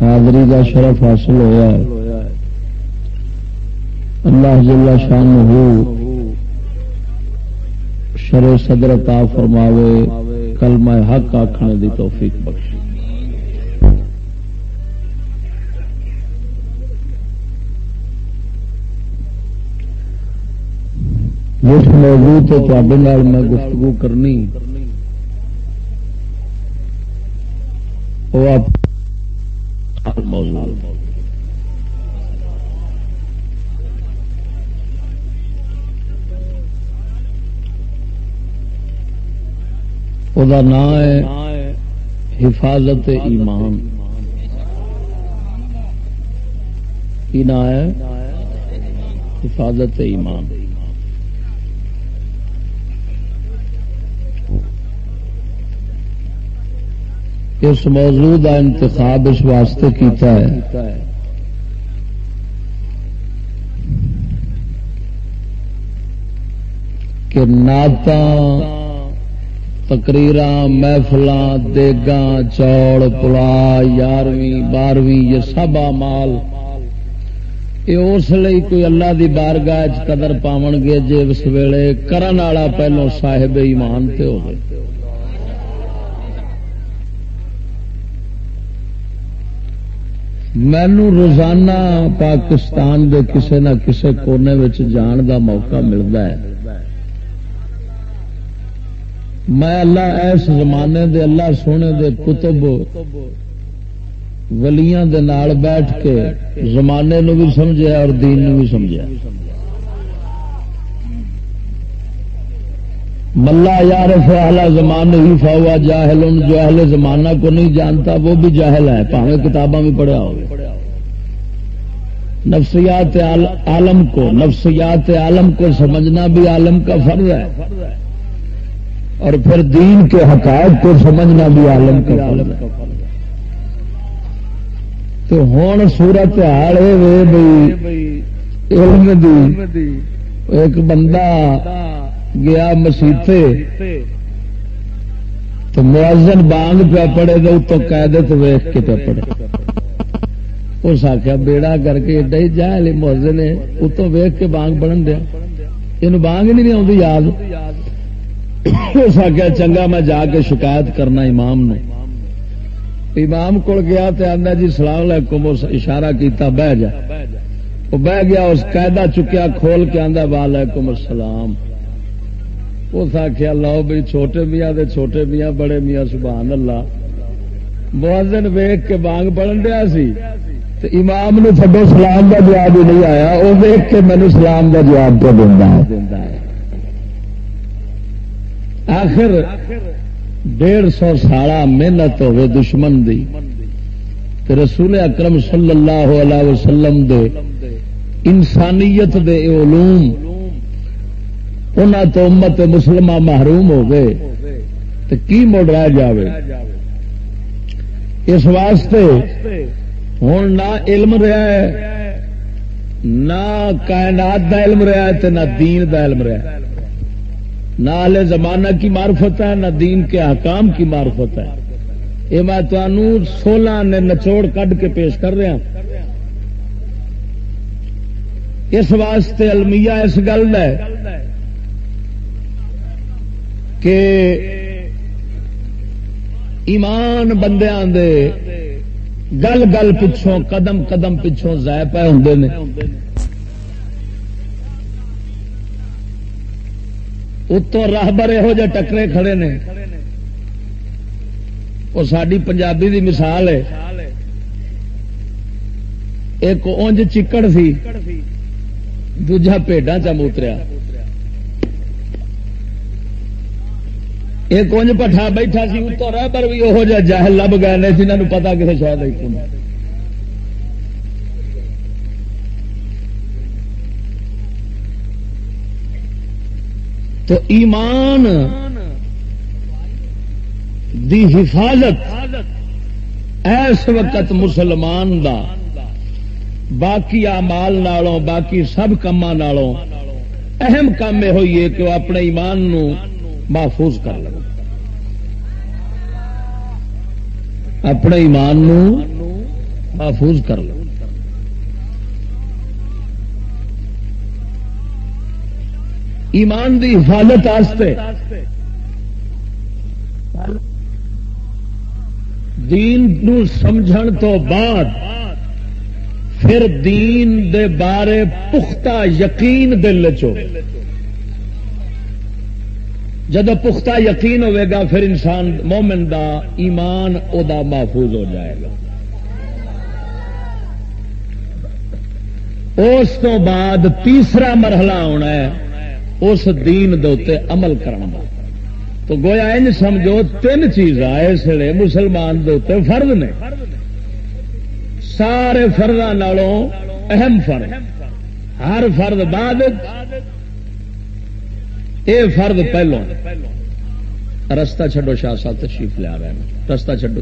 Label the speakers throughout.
Speaker 1: حاضری کا شرف حاصل ہوا ہے۔ اللہ جل شان ہو شر صدر تا فرماوے کل میں حق آخنے دی توفیق بخش جس موضوع تو تے میں گفتگو کرنی وہ آپ موضوع وہ نام ہے حفاظت ایمان۔ کی نام ہے حفاظت ایمان۔ اس موضوع کا انتخاب اس واسطے کیتا ہے۔ کہ نعت تقریر محفل دیگا چوڑ پلا یارویں بارہویں یہ سب مال یہ اس لیے کوئی اللہ دی بارگاہ قدر پاؤ گے جی اس ویلے کرن والا پہلو صاحب ایمان تے ہو مینو روزانہ پاکستان دے کسے نہ کسے کونے جان دا موقع ملتا ہے۔ میں اللہ ایس زمانے دے اللہ سونے دے کتب ولیاں دے نال بیٹھ کے زمانے نو بھی سمجھا اور دین نو بھی سمجھا ملا یار فہلا زمان ہی فاوا جاہل ان جو اہل زمانہ کو نہیں جانتا، وہ بھی جاہل ہے پاوے کتاباں بھی پڑھا ہو نفسیات عالم کو، نفسیات عالم کو سمجھنا بھی عالم کا فرض ہے۔ اور پھر دین کے حقائق کو سمجھنا بھی عالم کا فرض ہے۔ تو ہوں سورت حال علم دی، ایک بندہ گیا مسیطے تو موازن بانگ پہ پڑے تو اتو قیدت ویخ کے پہ پڑے۔ اس آخیا بیڑا کر کے ایڈا ہی جا لی موزن اتو ویخ کے بانگ بڑھن دیا۔ یہ بانگ نہیں آتی یاد۔ اس آخیا چنگا میں جا کے شکایت کرنا امام نے۔ امام کو گیا تو آدھا جی سلام علیکم اشارہ کیتا، بہ جا۔ وہ بہ گیا، اس قاعدہ چکیا کھول کے آدھا وعلیکم السلام۔ اس آخیا لو بھائی چھوٹے میاں دے چھوٹے میاں، بڑے میاں، سبحان اللہ. موزن ویگ کے بانگ پڑھن دیا سی امام نے چڈو سلام کا جواب ہی نہیں آیا وہ ویگ کے مینو سلام کا جواب تو دینا آخر ڈیڑھ سو سالہ محنت ہوے دشمن دی رسول اکرم صلی اللہ علیہ وسلم دے انسانیت دے علوم تو امت مسلمہ محروم ہو گئے تو کی مڑ رہ جاوے؟ اس واسطے ہوں نہ علم رہا ہے، نہ کائنات دا علم رہا ہے نہ دین دا علم رہا ہے۔ نہ اہل زمانہ کی معرفت ہے، نہ دین کے حکام کی معرفت ہے۔ یہ میں تمہوں سولہ نے نچوڑ کڈ کے پیش کر رہا اس واسطے المیہ اس گل ہے کہ ایمان بندیاں دے گل گل پچھوں قدم قدم پچھوں ضائع پہ ہوں اتوں راہبر یہو جہ ٹکرے کھڑے نے۔ وہ ساری پنجابی دی مثال ہے۔ ایک اونج چکڑ سی، دوجا پیڈا چموتریا ایک کنج پٹھا بیٹھا سی اتو رہبر بھی وہ جہل لب گئے جنہوں پتا کسی شاید ایک تو ایمان دی حفاظت ایس وقت مسلمان دا، باقی امال نالوں، باقی سب کما نالوں، اہم کام یہ ہوئی ہے کہ وہ اپنے ایمان نو محفوظ کر لو۔ اپنے ایمان نو محفوظ کر لو۔ ایمان دی حفاظت آستے دین نو سمجھن تو بعد پھر دین دے بارے پختہ یقین دل چو جب پختہ یقین ہوئے گا، پھر انسان مومن دا ایمان او دا محفوظ ہو جائے گا۔ اس تو بعد تیسرا مرحلہ ہونا ہے، اس دین دے عمل کرنا۔ تو گویا ان سمجھو، تین چیزاں اس لیے مسلمان دے فرد نے۔ سارے فردوں اہم فرد ہر فرد بعد اے فرد پہلو رستہ چھڈو شاہ صاحب تشریف لیا رہے ہیں۔ رستہ چھڈو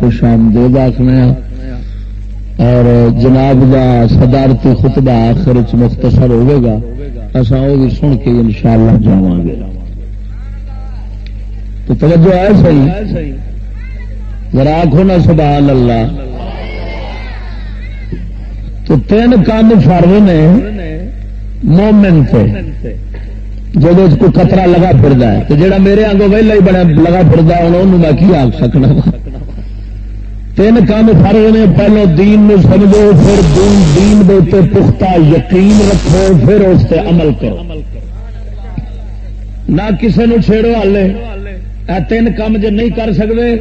Speaker 1: خوش آمدید آخنے اور جناب دا صدارتی خطبہ آخر مختصر ہوئے گا۔ اصا وہ سن کے ان شاء اللہ جا گے۔ تو توجہ ہے صحیح ذرا آخو نا سبحان اللہ۔ تو تین کام فرو نے مومن سے جب کوئی خطرہ لگا پھر ہے، تو جہاں میرے آگوں ویلا ہی بڑا لگا پھر انہوں میں کی آخ سکنا؟ تین کام فرض نے پہلو دین نو سمجھو، پھر دین دین دے پختہ یقین رکھو، پھر اس سے عمل کرو۔ نہ کسی نو چھیڑو ہالے تین کام جے نہیں کر سکتے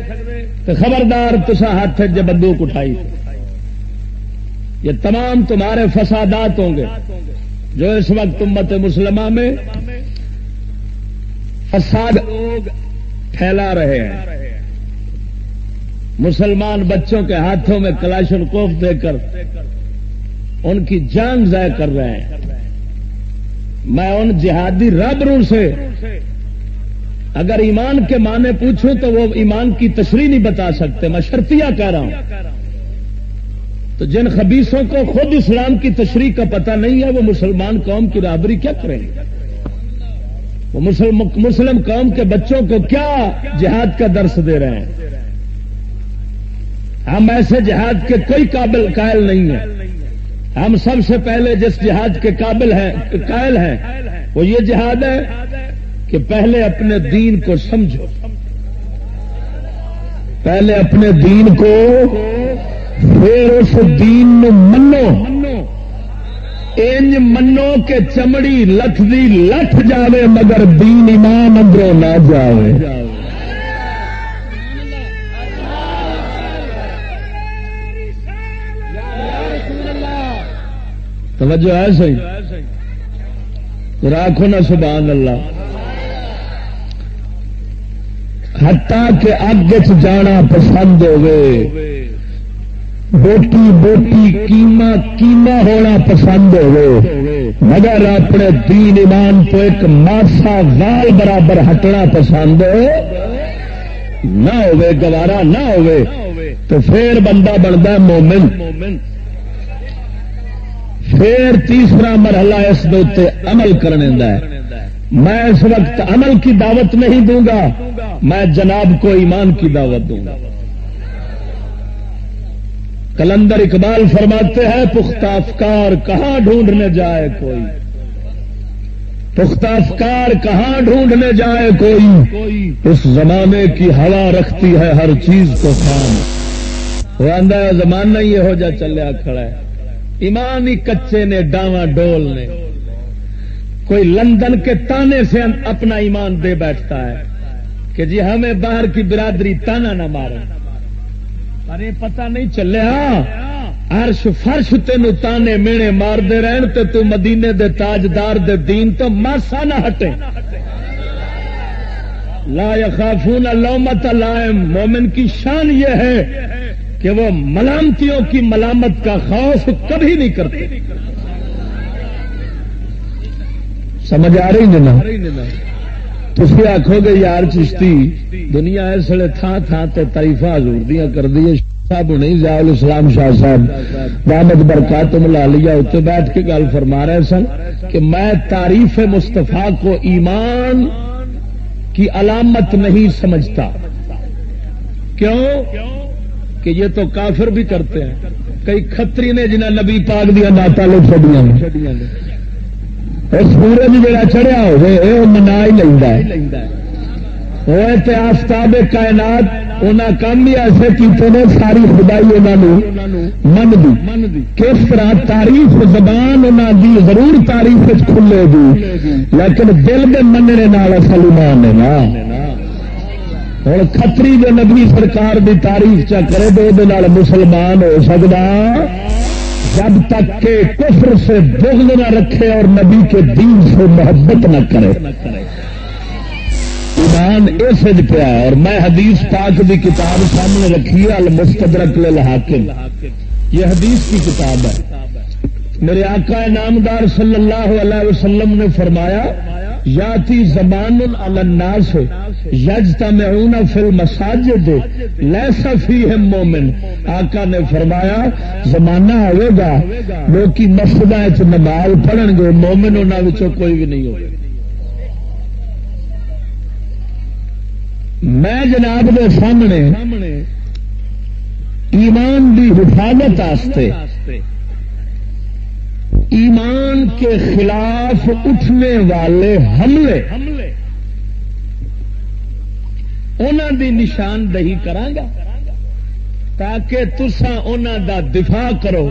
Speaker 1: تو خبردار تسا ہاتھ جب بندوق اٹھائی۔ یہ تمام تمہارے فسادات ہوں گے جو اس وقت امت مسلمہ میں فساد لوگ پھیلا رہے ہیں۔ مسلمان بچوں کے ہاتھوں میں کلاشن کوف دے کر ان کی جان ضائع کر رہے ہیں۔ میں ان جہادی ربروں سے اگر ایمان کے معنی پوچھوں تو وہ ایمان کی تشریح نہیں بتا سکتے، میں شرطیہ کہہ رہا ہوں۔ تو جن خبیصوں کو خود اسلام کی تشریح کا پتہ نہیں ہے، وہ مسلمان قوم کی رابری کیا کریں گے؟ وہ مسلم قوم کے بچوں کو کیا جہاد کا درس دے رہے ہیں؟ ہم ایسے جہاد کے کوئی قابل قائل نہیں ہیں۔ ہم سب سے پہلے جس جہاد کے قابل ہیں، قائل ہیں، وہ یہ جہاد ہے کہ پہلے اپنے دین کو سمجھو۔ پہلے اپنے دین کو پھر اس دین منو۔ انج منو کہ چمڑی لکھ دی لٹ جاوے مگر دین ایمان اندروں نہ جاوے۔ توجہ ہے صحیح؟ راکھو نا سبحان اللہ۔ ہٹا کے اگ جانا پسند ہوگے بوٹی بوٹی کیما کیما ہونا پسند ہوگے مگر اپنے دین ایمان تو ایک ماسا وال برابر ہٹنا پسند نہ ہوئے، گوارا نہ ہوئے۔ تو پھر بندہ بنتا مومن۔ پھر تیسرا مرحلہ اس عمل کرنے ہے۔ میں اس وقت عمل کی دعوت نہیں دوں گا۔ میں جناب کو ایمان کی دعوت دوں گا۔ کلندر اقبال فرماتے ہیں، پختہ افکار کہاں ڈھونڈنے جائے کوئی؟ پختہ افکار کہاں ڈھونڈنے جائے کوئی؟ اس زمانے کی ہوا رکھتی ہے ہر چیز کو خام وہ آدھا زمانہ ہی ہو جا چلیا کھڑا ہے۔ ایمان ہی کچے نے، ڈاواں ڈول نے۔ کوئی لندن کے تانے سے اپنا ایمان دے بیٹھتا ہے کہ جی ہمیں باہر کی برادری تانا نہ مارے۔ پر یہ پتا نہیں چلیا۔ عرش فرش تین تانے مینے مار دے رہن تے تو مدینے دے تاجدار دے دین تو ماسا نہ ہٹے۔ لا یخافون لومت لائم مومن کی شان یہ ہے کہ وہ ملامتیوں کی ملامت کا خوف کبھی نہیں کرتے۔ سمجھ آ رہی نہیں تھی آخو گے یار چشتی، دنیا اس لیے تھان تھان سے تریفا حضور دیا کر دی صاحب نہیں زیال اسلام شاہ صاحب۔ محمد برکات ملا لیا، اتنے بیٹھ کے گل فرما رہے سن کہ میں تعریف مستفا کو ایمان کی علامت نہیں سمجھتا۔ کیوں؟ کہ یہ تو کافر بھی کرتے ہیں۔ کئی کتری نے جنہیں نبی پاک دیا ناتا لے چڑیا سورج جڑا چڑھیا ہوئے وہ منا ہی لینا وہ آفتاب کائنات انہیں کام بھی ایسے کیتے نے، ساری خدائی انہوں من دی کس طرح تاریف زبان انہوں دی ضرور تاریف کھلے گی، لیکن دل کے مننے اصل ایمان ہے نا۔ ہوں کتری جو نبی سرکار دی تعریف چا کرے تو وہ مسلمان ہو سکتا جب تک کہ کفر سے بغض نہ رکھے اور نبی کے دین سے محبت نہ کرے۔ ایمان اس پیا اور میں حدیث پاک کی کتاب سامنے رکھی ہے، المستدرک للحاکم۔ یہ حدیث کی کتاب ہے۔ میرے آقا نامدار صلی اللہ علیہ وسلم نے فرمایا یاتی زبان الناس یجتا میں فل مساجد لیسا فی مومن۔ آقا نے فرمایا، زمانہ ہوئے گا لوگ مسجد نماز پڑھن گے، مومن انہوں کوئی بھی نہیں ہوگا۔ میں جناب کے سامنے ایمان کی حفاظت ایمان کے خلاف اٹھنے والے حملے۔ انہوں دی نشاندہی کرانگا تاکہ تسا انہوں دا دفاع کرو۔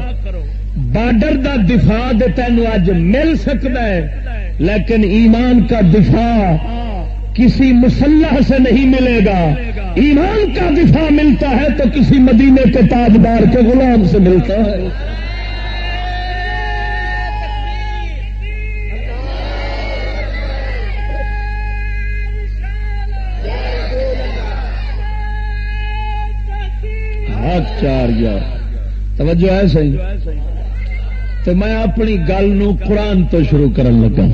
Speaker 1: بارڈر دا دفاع دے تینوں اج مل سکتا ہے، لیکن ایمان کا دفاع کسی مسلح سے نہیں ملے گا۔ ایمان کا دفاع ملتا ہے تو کسی مدینے کے تاجدار کے غلام سے ملتا ہے۔ چار یار۔ توجہ ہے صحیح؟ تو میں اپنی گل نو قرآن تو شروع کرن لگا۔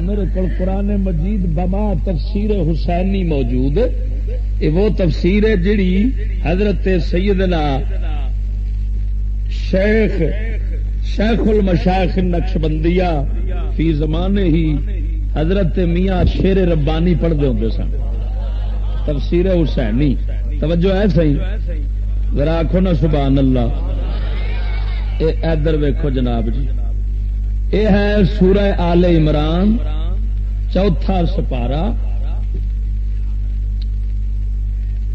Speaker 1: میرے کو قرآن مجید بما تفسیر حسینی موجود یہ وہ تفسیر ہے جڑی حضرت سیدنا شیخ شیخ المشاخ نقش بندیا فی زمانے ہی حضرت میاں شیر ربانی پڑھتے ہوں سن۔ تفسیر حسینی۔ توجہ ہے صحیح؟ ذرا آخو نا سبحان اللہ۔ ادھر ویکو جناب جی۔ یہ ہے سورہ آل عمران، چوتھا سپارا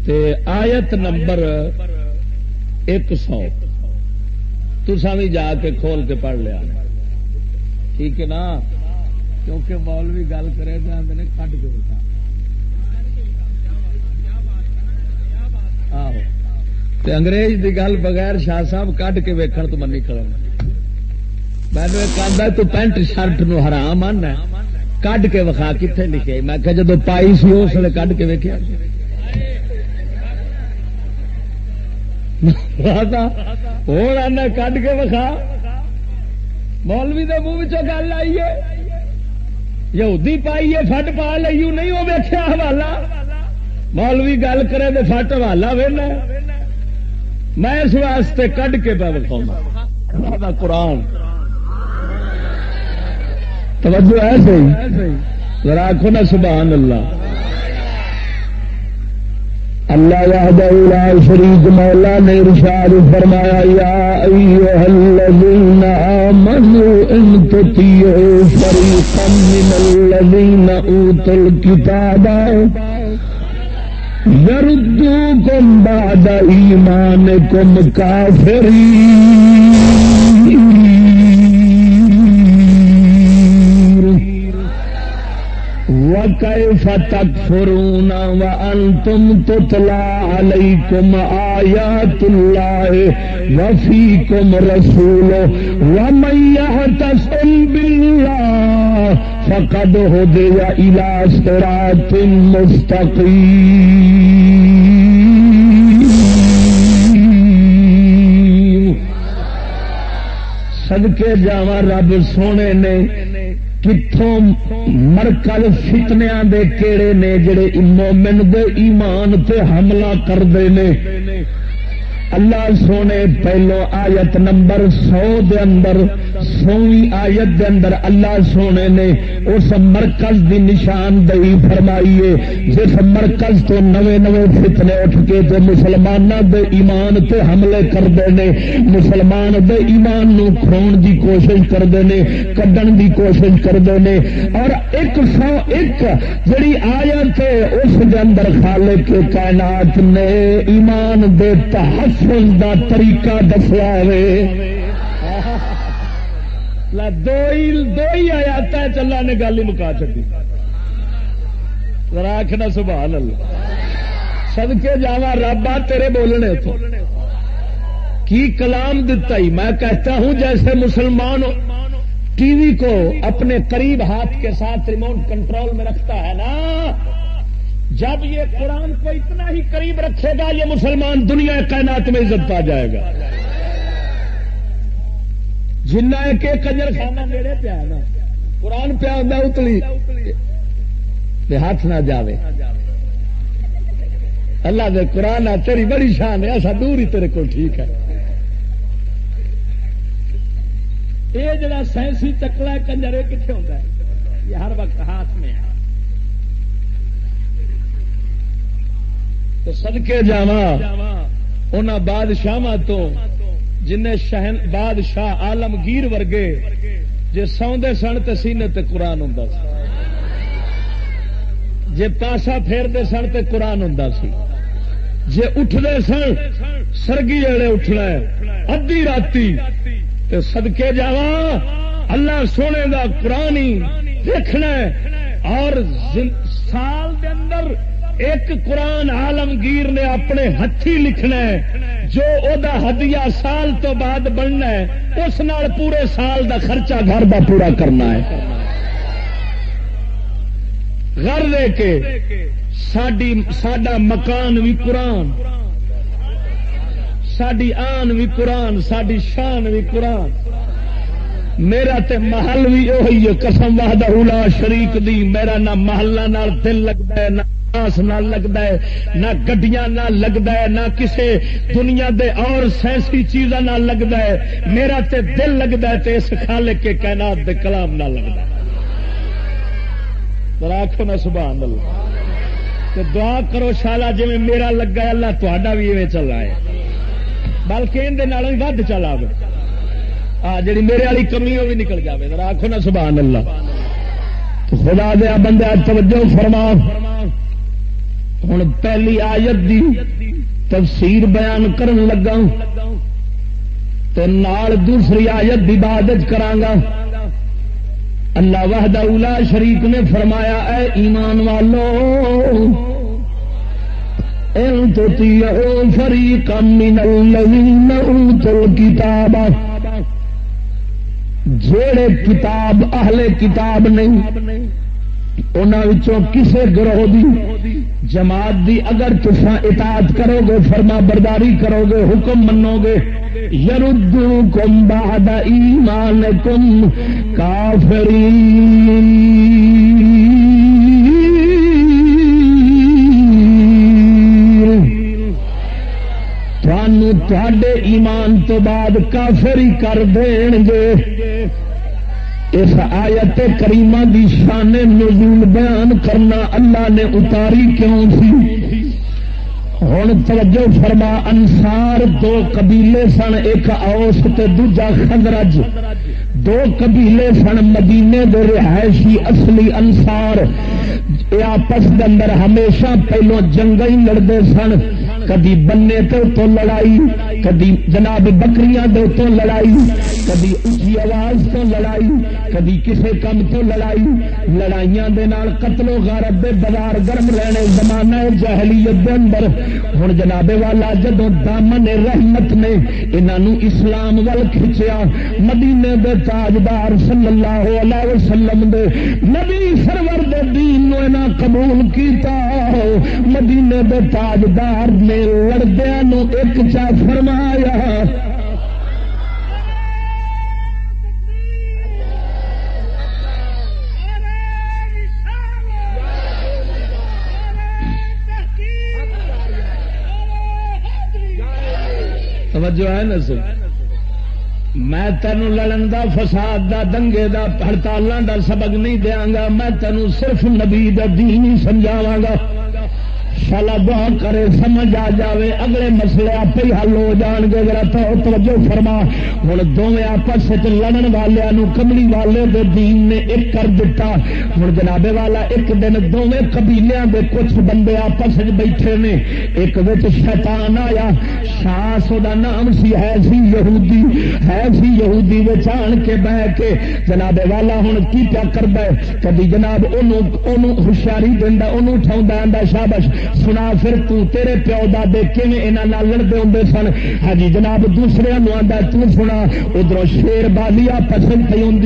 Speaker 1: تے آیت نمبر ایک سو۔ تسا بھی جا کے کھول کے پڑھ لیا۔ ٹھیک ہے نا؟ کیونکہ مولوی گل کرے تو کٹ کے بتا تے انگریز کی گل بغیر شاہ صاحب کٹ کے ویکن تو منی کروں مینو ایک آدھا تو پینٹ شرٹ نو حرام آنا کڈ کے وکھا کتنے لکھے میں کہ جدو پائی سی اس لیے کڈ کے ویکیا ہوں آنا کڈ کے وکھا۔ مولوی کے منہ گل آئی ہے۔ یہودی پائی ہے فٹ پا لئی نہیں وہ ویکیا حوالہ۔ مولوی گل کرے تو فٹ حوالہ ویلا میں اس واسطے کڈ کے پہ وکھاؤں قرآن۔ توجہ ہے صحیح؟ ذرا آخو نا سبحان اللہ۔ اللہ یاد شریف مولا نے ارشاد فرمایا، یا ایوہ الذین آمنوا ان تطیعوا فریقا من الذین اوتوا الكتاب یردوکم بعد ایمانکم کافرین۔ وكيف تكفرون وأنتم تتلى عليكم آيات الله وفيكم رسوله ومن يهتسم بالله فقد هدي إلى صراط مستقيم. صدقے جاوا رب سونے نے کتوں مرکل فتنیا دے کیڑے نے جڑے مومن دے ایمان تے حملہ کرتے ہیں اللہ سونے پہلو آیت نمبر سو دے اندر سوئی آیت دے اندر اللہ سونے نے اس مرکز دی نشاندہی فرمائیے جس مرکز تو نوے نوے فتنے اٹھ کے تے مسلمانوں دے ایمان تے حملے کرتے ہیں مسلمان دے ایمان نو کھون دی کوشش کرتے ہیں کڈن دی کوشش کرتے ہیں اور ایک سو ایک جڑی آیت ہے، اس دے اندر خالق کے کائنات نے ایمان دے تحفظ دا طریقہ دسیا دو ہی آیات چلا نے گل ہی مکا چکی راکھنا سبحان اللہ۔ سدکے جاوا رابا تیرے بولنے تو کی کلام دتا ہی؟ میں کہتا ہوں جیسے مسلمان ٹی وی کو اپنے قریب ہاتھ کے ساتھ ریموٹ کنٹرول میں رکھتا ہے نا جب یہ قرآن کو اتنا ہی قریب رکھے گا، یہ مسلمان دنیا کائنات میں عزت پا جائے گا۔ جنا کہ کنجر خانہ میرے پیا نا، قرآن پیا ہوں اتلی۔ ہاتھ نہ جاوے۔ اللہ دے قرآن تیری بڑی شان ہے، ایسا دور ہی تیرے کو ٹھیک ہے۔ یہ جڑا سائنسی چکلا کنجر یہ کتنے ہوتا ہے؟ یہ ہر وقت ہاتھ میں ہے۔ تو سدکے جا ان بادشاہ تو جن شہن بادشاہ آلمگیر ورگے جی سوندے سن تو سینے تے قرآن ہوں جی پاسا پھیرتے سن تو قرآن ہوں سی۔ جی اٹھتے سن، سرگی والے اٹھنا ادی راتی۔ سدکے جا اللہ سونے کا قرآن ہی دیکھنا اور سال دے اندر ایک قرآن آلمگیر نے اپنے ہاتھی لکھنا ہے، جو دا ہدیا سال تو بعد بننا ہے، اس نال پورے سال دا خرچہ گھر دا پورا کرنا ہے۔ گھر دے کے سڈا مکان بھی قرآن ساری آن بھی قرآن ساری شان بھی قرآن۔ میرا تے محل بھی وہی ہے، قسم واہدہ شریک دی، میرا نہ محلہ دل لگتا ہے، نہ نہ لگتا ہے، نہ گڈیاں نہ لگتا ہے، نہ کسے دنیا دے اور سائنسی چیزاں نہ لگتا ہے۔ میرا تے دل لگتا ہے تے اس خالق کے کائنات دے کلام نہ لگتا آخو نا سبحان اللہ تو دعا کرو شالا جی میرا لگا اللہ تا بھی ایویں چل رہا ہے۔ بلکہ اندر ود چلا ہاں جی میرے والی کمی وہ بھی نکل جائے آخو نا سبحان اللہ خدا دیا بندہ توجہ فرما۔ ہوں پہلی آیت دی تفسیر بیان کرن لگا تو نال دوسری آیت دی بادت کرانگا اللہ وحدہ اولا شریف نے فرمایا، اے ایمان والو، ان تو فریقا من الذین اوتوا الکتاب جیڑے کتاب اہل کتاب نہیں انہوں کسے گروہ دی جماعت دی اگر تسا اطاعت کرو گے، فرما برداری کرو گے، حکم منو گے یردو کم باد ایمان کم کافری تھے ایمان تو بعد کافری کر دین گے۔ اس آیت کریمہ دی شان نزول بیان کرنا اللہ نے اتاری کیوں سی؟ ہوں توجہ فرما انسار دو قبیلے سن، ایک اوس تے دوجا خزرج دو قبیلے سن مدینے دے رہائشی اصلی انسار آپس اندر ہمیشہ پہلو جنگ ہی لڑتے سن۔ کدی بننے تو لڑائی، کدی جناب بکریاں دے تو لڑائی، کدی اچھی آواز تو لڑائی، کدی کسے کم تو لڑائی۔ لڑائیاں دے نال قتل و غارت دے بازار گرم رہنے زمانہ جہلیت دے اندر۔ ہن جناب والا جدو دامن رحمت نے انہاں اسلام ول کھچیا، مدینے دے تاجدار صلی اللہ علیہ وسلم دے نبی سرور دے دین نو انہاں قبول کیتا۔ مدینے دے تاجدار نے لڑدیا ایک چا فرمایا۔ توجہ ہے نا سر؟ میں تینوں لڑن دا فساد دا دنگے دا ہڑتالوں دا سبق نہیں دیا گا، میں تینوں صرف نبی دا دین سمجھاوا گا۔ شالا دعا کرے، سمجھ آ جاوے، اگلے مسئلے آپ ہی حل ہو جان گے، ذرا توجہ فرما۔ ہوں دونوں آپس لڑن والوں کملی والے دے دین نے ایک کر دیتا ہوں جنابے والا ایک دن دونوں قبیلے دے کچھ بندے آپس بیٹھے نے، ایک بچ شیطان آیا۔ شاس وہ نام سی، ہے سی یہودی، ہے سی یہودی آن کے بہ کے۔ جنابے والا ہوں کی پیا کر کبھی جناب ہوشیاری دینا انہوں اٹھا شابش سنا، پھر تو تیرے پیو دے کھے لڑتے ہوں سن؟ ہاں جی جناب، دوسرے آتا سنا ادھر شیر بالیا پسند پی ہوں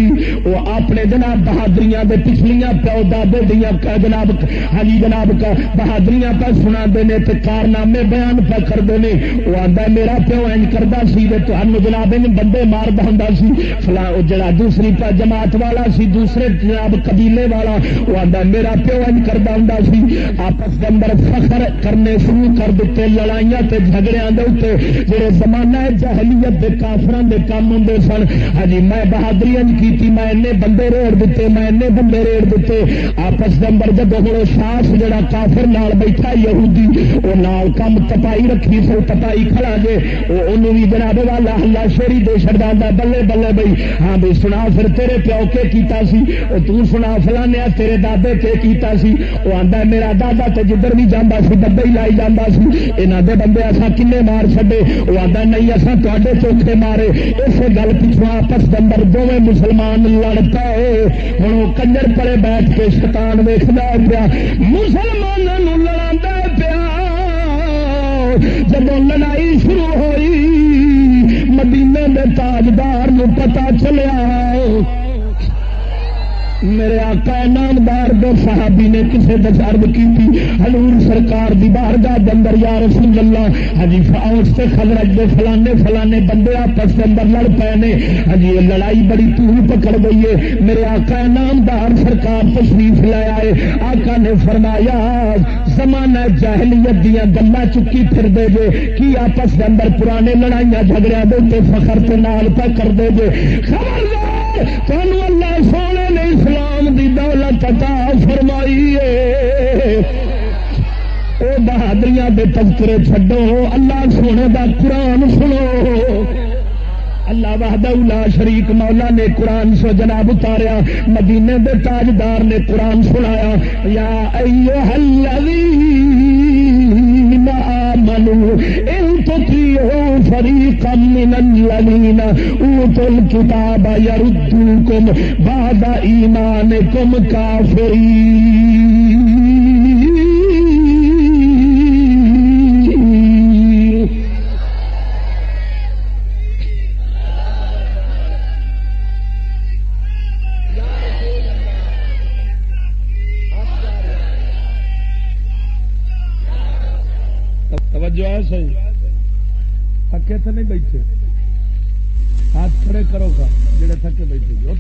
Speaker 1: وہ اپنے جناب بہادری دے پچھلیاں پیو دے دیا جناب ہاں جی جناب بہادری پہ سنا تو کارنامے بیان پہ کرتے ہیں وہ آتا میرا پیو این کرتا سی تمہیں جناب ان بندے مارتا ہوں سی، فلاں جڑا دوسری جماعت والا سی، دوسرے جناب قبیلے والا، وہ آتا میرا پیو این کرتا ہوں سی، آپس کے اندر فخر کرنے شروع کر دیتے، لڑائیاں تے جھگڑیاں دے اوتے جڑے زمانہ جہلیت دے کافراں دے کام ہوندے سن۔ ہاں جی، میں بہادری انج کیتی، میں انے بندے ریڑ دیتے، میں انے بندے ریڑ دیتے۔ آپس دے اندر جب ہن شاس جڑا کافر نال بیٹھا یہودی او نال کم تپائی رکھی سو تپائی کھڑا جے۔ او اونوں وی جناب والا اللہ شری دے چھڑدا بلے بلے بھائی ہاں بھی سنا پھر تیرے پیو کے کیتا سی؟ او تو سنا فلانے تیرے دادے کے کیتا سی؟ او آندا میرا دادا تے جدھر بھی جاندا سی ڈبے ہی لائی جانا سی یہاں دے بندے اصا کنے مار چڈے وہ آتا نہیں اصا تے چوکھے مارے اس گل پچھو آپس دندر دونوں مسلمان لڑ پائے ہوں وہ کنجر پڑے بیٹھ کے شیطان ویخنا پیا مسلمانوں لڑا پیا جب لڑائی شروع ہوئی مدینے میں تاجدار پتا چلیا میرے آقا نامدار دو صحابی نے کسے دسرد کی تھی، حضور سرکار دی بارگاہ دندر یا رسول اللہ ہاں ہجی فاؤس سے خبرج دے فلانے فلانے بندے آپس کے اندر لڑ پے نے۔ ہجی یہ لڑائی بڑی تور پکڑ گئی ہے۔ میرے آقا نامدار سرکار تشریف لایا ہے آقا نے فرمایا، زمانہ جاہلیت دیا گلا چکی پھر دے جے، کی آپس کے اندر پرانے لڑائیاں جھگڑیا دے فخر کے نال پہ کر دے جے۔ خبردار اللہ سونے اسلام دی دولت عطا فرمائی او بہادری دے تذکرے چھڈو۔ اللہ سونے دا قرآن سنو۔ اللہ وحدہ لا شریک مولا نے قرآن سو جناب اتاریا۔ مدینے دے تاجدار نے قرآن سنایا۔ یا ایوہ الذین آمنوا ان تطیعوا فریقا من الذین اوتوا الكتاب یردوکم بعد ایمانکم کافرین توجہ ہے صحیح؟ تھکے تو نہیں بیٹھے؟ ہاتھ کھڑے کرو گا، جڑے تھکے بیٹھے جو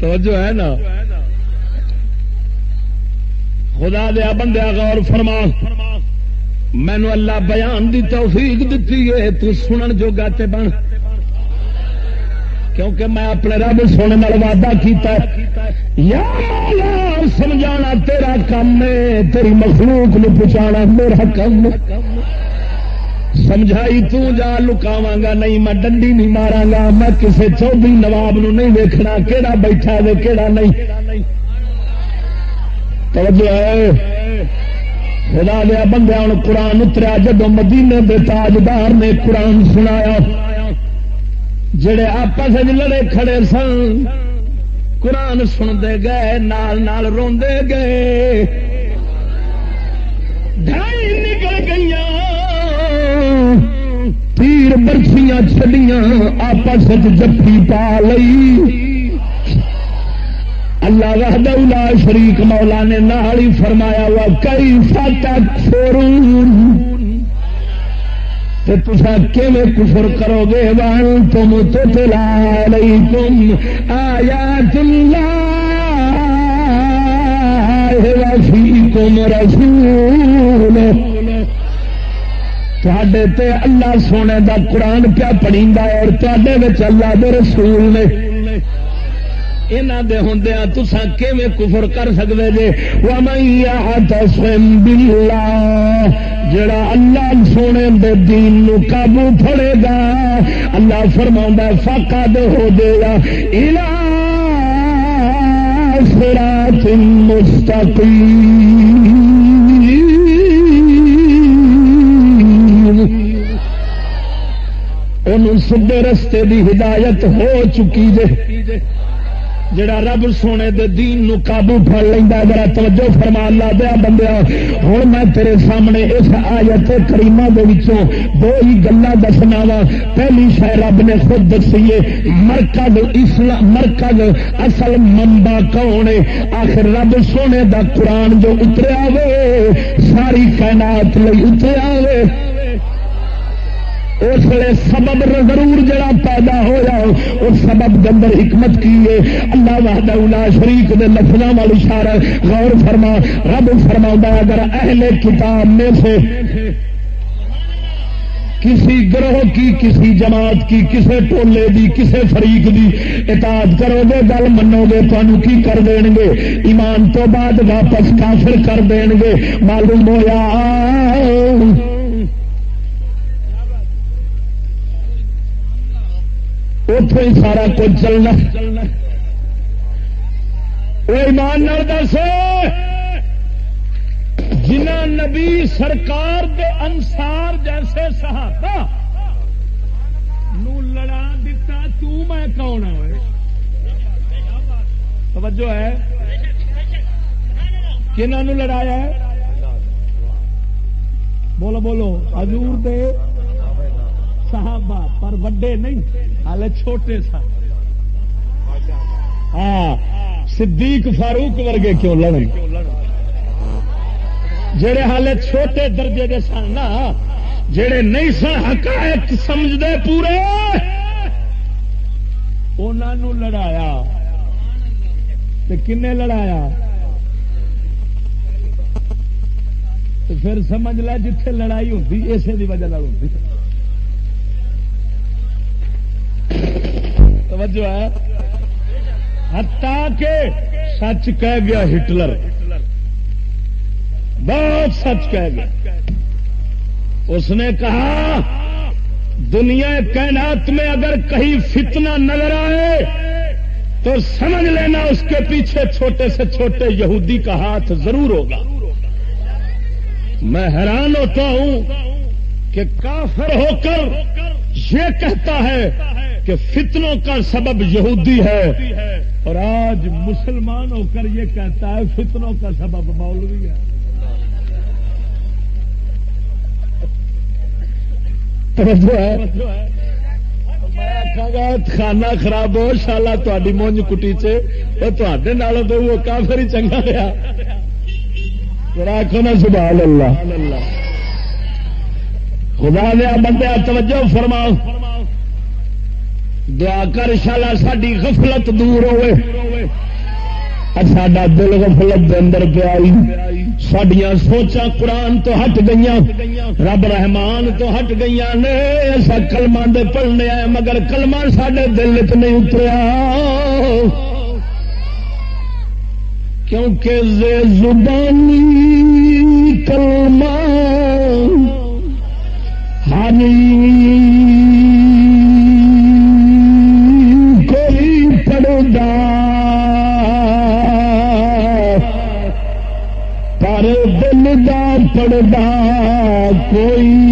Speaker 1: توجہ ہے نا؟ خدا دیا بندیا غور فرما۔ مینو اللہ بیان دی توفیق دیتی ہے، تو سنن جو گاتے بن۔ کیونکہ میں اپنے رب سونے وعدہ کیتا یا سمجھانا تیرا کام ہے، تیری مخلوق نو پہنچانا میرا کم سمجھائی تو جا لکاوا گا نہیں، میں ڈنڈی نہیں مارا گا میں کسی چودھری نواب نو نہیں ویکھنا کہڑا بیٹھا دے کہڑا نہیں۔ توجہ ہے۔ خدا دیا بندے ہوں قرآن اتریا جدو مدینے دے تاجدار نے قرآن سنایا، جڑے آپس لڑے کھڑے سن قرآن سنتے گئے، نال نال روندے گئے۔ ڈھائی نکل گئی تیر برفیاں چلیاں آپس جفی پا لئی۔ اللہ وحدہ لا شریک مولا نے نال ہی فرمایا وا کئی فاتک فورون تے تسا کیویں کفر کرو گے؟ وان تم تو تلا تم آیا تم فیکم رسول تے اللہ سونے دا قرآن کیا پڑھی اور تے اللہ دے رسول نے دے ہوں تسا کفر کر سکتے جے؟ باللہ جڑا اللہ سونے دے دین نو قابو پھڑے گا، اللہ فرما فاقا دے ہو دے گا صراط مستقیم ان سدے رستے دی ہدایت ہو چکی جے۔ جڑا رب سونے دے دین نو قابو پڑ لینا ذرا توجہ فرما لا دیا بندیا ہوں میں تیرے سامنے اس آیت کریمہ دے وچوں دو ہی گلا دسنا وا۔ پہلی شہ رب نے خود دسیے مرکز اسلام، مرکز اصل منبا کون ہے؟ آخر رب سونے دا قرآن جو اتریا وے، ساری کائنات لئی اتریا وے۔ اس لیے سبب ضرور جڑا پیدا ہوا اس سبب دندر حکمت کی ہے۔ اللہ وحدہ الا شریک دے لفظوں والی اشارہ غور فرما، رب فرما اگر اہل کتاب میں سے کسی گروہ کی، کسی جماعت کی کسی ٹولے دی کسی فریق دی اطاعت کرو گے، گل منو گے تمہوں کی کر دین گے؟ ایمان تو بعد واپس کافر کر دین گے؟ معلوم ہوا اتو ہی سارا کچھ چلنا وہ ایمان دس۔ جنہ نبی سرکار دے انسار جیسے صحابہ نو لڑا دیتا تو میں کون ہوئے توجہ ہے۔ کنہوں لڑایا ہے؟ بولو بولو۔ حضور دے صحابہ پر وڈے نہیں ہالے چھوٹے سن۔ ہاں صدیق فاروق ورگے کیوں لڑن جڑے ہالے چھوٹے درجے دے سن نا، جڑے نہیں سن، حقائق سمجھتے پورے۔ انہوں لڑایا۔ کنے لڑایا؟ پھر سمجھ لے جتھے لڑائی ہوتی اسی وجہ ہوتی توجہ ہے۔ ہتا کے سچ کہہ گیا ہٹلر۔ بہت سچ کہہ گیا۔ اس نے کہا، دنیا کائنات میں اگر کہیں فتنہ نظر آئے، تو سمجھ لینا اس کے پیچھے چھوٹے سے چھوٹے یہودی کا ہاتھ ضرور ہوگا۔ میں حیران ہوتا ہوں کہ کافر ہو کر یہ کہتا ہے کہ فتنوں کا سبب یہودی ہے۔ اور آج مسلمان ہو کر یہ کہتا ہے فتنوں کا سبب مولوی ہے۔ کھانا خراب ہو شالا تاری مونج کٹی تے تو وہ کافر ہی چنگا رہا آخو نا، سبحان اللہ۔ خدا دیا بندے توجہ فرماؤ۔ دعا کر شالا ساری غفلت دور ہوئے۔ ساڈا دل غفلت دے اندر پیا سڈیا سوچا قرآن تو ہٹ گئی رب رحمان تو ہٹ گئی نے۔ ایسا کلما دے پڑھنے آئے مگر کلمہ سڈے دل چ نہیں اتریا۔ کیونکہ زبانی کلمہ کوئی پڑا پر دل دا پڑدا کوئی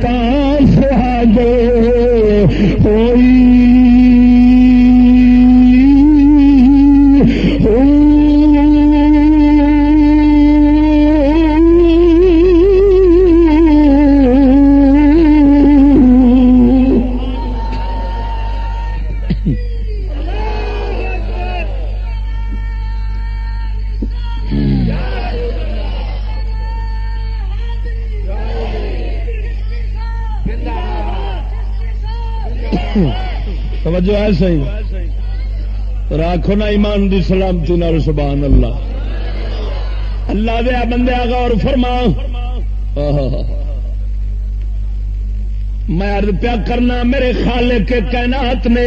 Speaker 1: تو سہاگے او توجہ ہے صحیح؟ راکھو نا ایمان دی سلامتی نال، سبحان اللہ۔ اللہ دیا بندے غور فرما۔ میں عرض پیا کرنا، میرے خالے کے کائنات نے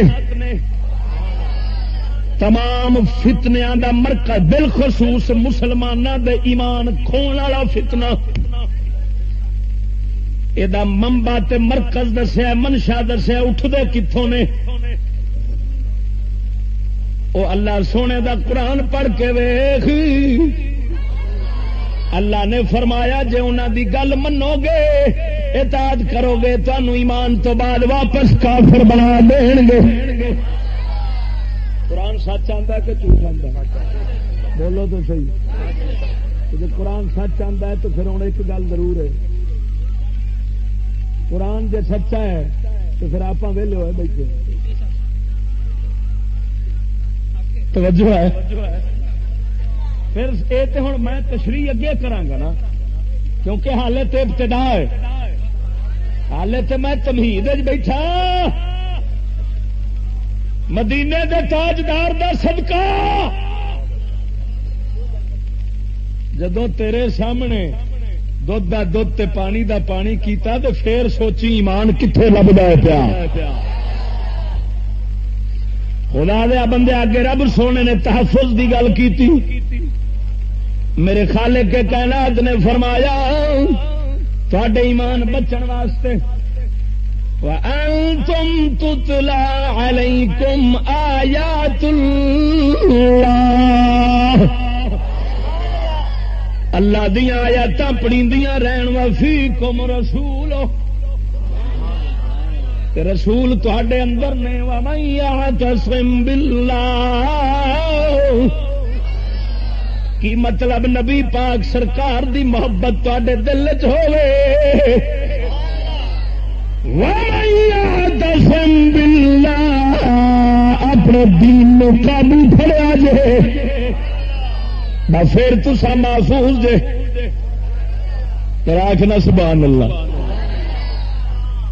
Speaker 1: تمام فتنیا دا مرکز، بالخصوص مسلمانوں دے ایمان کھون والا فتنہ۔ یہ ممبا تے مرکز دسیا، منشا دسیا اٹھتے کتوں نے؟ وہ اللہ سونے دا قرآن پڑھ کے ویخ اللہ نے فرمایا جی انہوں دی گل منو گے اطاعت کرو گے تمہوں ایمان تو بعد واپس کافر بنا دین گے قرآن سچ آتا کہ جھوٹ آتا بولو تو صحیح۔ قرآن سچ آتا ہے تو پھر ہوں ایک گل ضرور ہے۔ قرآن جی سچا ہے، تو پھر آپ ویلے ہوئے بیٹھے۔ توجہ ہے۔ پھر یہ تو ہوں میں تشریح اگے کرا نا، کیونکہ حالے تو ابتدا ہے۔ حالے تو میں تمہید بیٹھا۔ مدینے دے تاجدار دا صدقہ۔ جدو تیرے سامنے دھد کا دھد پانی دا پانی کیتا تو پھر سوچی ایمان کتنے لبدا ہے پیا؟ خدا دیا بندے آگے رب سونے نے تحفظ دی گل کی میرے خالے کے کائنات نے فرمایا تھے ایمان بچن واسطے۔ وَأَنتُمْ تُتْلَى عَلَيْكُمْ آيَاتُ اللَّهِ۔ اللہ دیا آیات پڑی رہن وفی کم رسول رسول تے اندر نے تسم بلا کی مطلب نبی پاک سرکار دی محبت تے دل چ تسم بلا اپنے دین قابو پڑیا جے۔ پھر تسا محفوظ جے راکھنا سبحان اللہ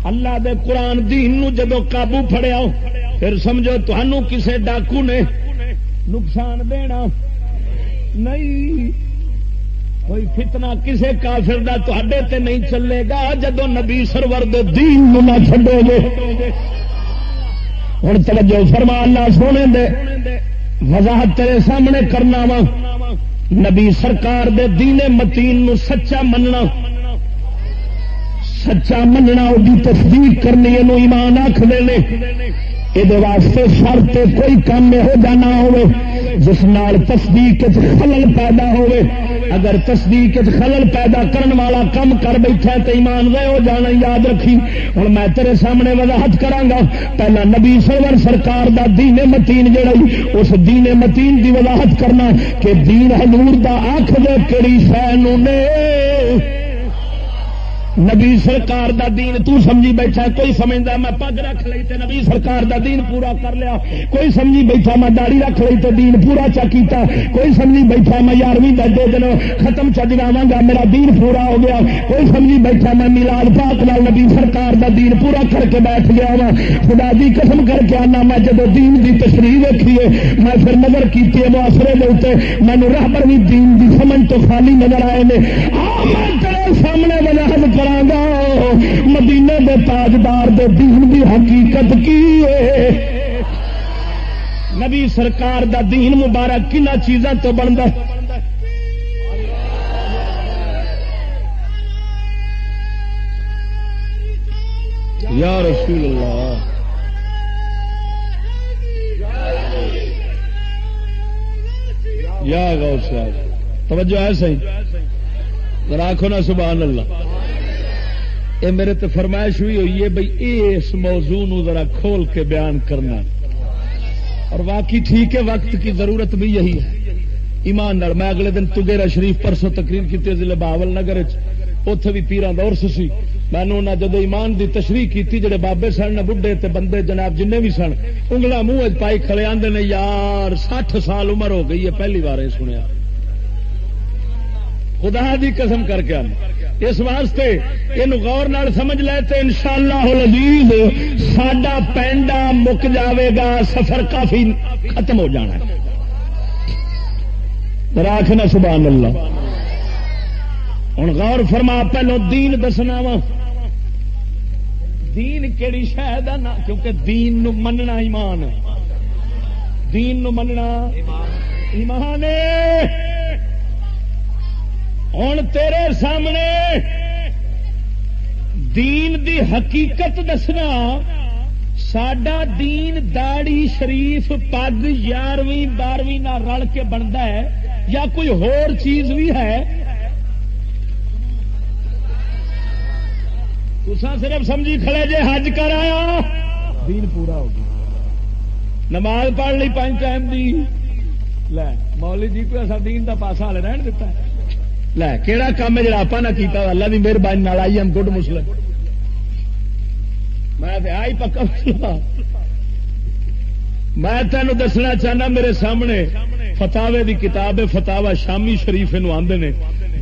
Speaker 1: اللہ دے قرآن دین نو جدو قابو پھڑیا پھر سمجھو تنوع کسے ڈاکو نے نقصان دینا۔ نہیں، کوئی فتنہ کسے کافر دا تے تے نہیں چلے گا جدو نبی سرور دے دین نو نہ چھڈو گے۔ ہوں توجہ فرما، اللہ سونے دے، وضاحت تیرے سامنے کرنا وا۔ نبی سرکار دے دین متین نو سچا مننا۔ سچا مننا وہ تصدیق کرنی یہ ایمان آخ دے یہ واسطے شرط کوئی کام یہو جانا ہو جس نال تصدیق خلل پیدا ہوئے، اگر تصدیق خلل پیدا کرن والا کم کر بیٹھا تو ایمان رہے ہو جانا، یاد رکھی۔ ہوں میں تیرے سامنے وضاحت کرا پہلا نبی سرور سرکار دا دین متین جڑا اس دین متین دی وضاحت کرنا کہ دین حضور دا آخ دے کہڑی شہ نے۔ نبی سرکار دا دین تو سمجھی بیٹھا کوئی سمجھتا میں پگ رکھ لی تے نبی سرکار دا دین پورا کر لیا۔ کوئی سمجھی بیٹھا میں داڑی رکھ لی تے دین پورا چا کیتا کوئی سمجھی بیٹھا میں یارویں دے دن ختم چ جگاوا گا، میرا دین پورا ہو گیا۔ کوئی سمجھی بیٹھا میں میلاد پاک نال نبی سرکار دا دین پورا کر کے بیٹھ گیا وا خدا دی قسم کر کے آنا، میں جب دین دی تشریح ویکھیے میں پھر نظر کی معاشرے کے اتنے مینو رابر بھی دین دی سمجھ تو خالی نظر آئے میں تیرے سامنے وجہ کر گا مدینے دے تاجدار دے دین دی حقیقت کی نبی سرکار دا دین مبارک کن چیزاں تو بنتا یا رسول اللہ یا گو توجہ ہے صحیح راکھو نا سبحان اللہ یہ میرے تو فرمائش ہوئی ہوئی ہے بھائی اس موضوع نو ذرا کھول کے بیان کرنا۔ اور واقعی ٹھیک ہے، وقت کی ضرورت بھی یہی ہے۔ ایمان نال میں اگلے دن تگیرا شریف پرسوں تقریر کی ضلع باول نگر اتے بھی پیران دور سی۔ میں نے جدو ایمان دی تشریح کی جڑے بابے سن، نہ بڈھے تے بندے جناب جن بھی سن انگلا منہ پائی کھڑے آدھے نے، یار سٹھ سال عمر ہو گئی ہے، پہلی بار سنیا۔ خدا دی قسم کر کے اس واسطے یہ غور نال سمجھ لے تو ان شاء اللہ ساڈا پینڈا مک جاوے گا، سفر کافی ختم ہو جانا راکھنا سبحان اللہ ہوں غور فرما، پہلو دین دسنا وا۔ دین کہڑی شاید نا، کیونکہ دین نو مننا ایمان دین نو مننا ایمان۔ ہوں تیرے سامنے دین دی حقیقت دسنا۔ سڈا دین داڑی شریف پگ یارویں بارہویں نہ رل کے بنتا ہے یا کوئی ہور چیز بھی ہے؟ تسا صرف سمجھی کھڑے جے حج کر آیا۔ دین پورا ہو گیا۔ نماز پڑھ لی پانچ ٹائم دی۔ لے مولی جی کو ایسا دین دا پاسا ہلے رہن دیتا ہے۔ لے کہڑا کام ہے جڑا آپ نہ کیتا اللہ کی مہربانی آئی ایم گڈ مسلم میں آئی پکا میں تینوں دسنا چاہنا میرے سامنے فتاوے دی کتاب فتاوا شامی شریف آدھے نے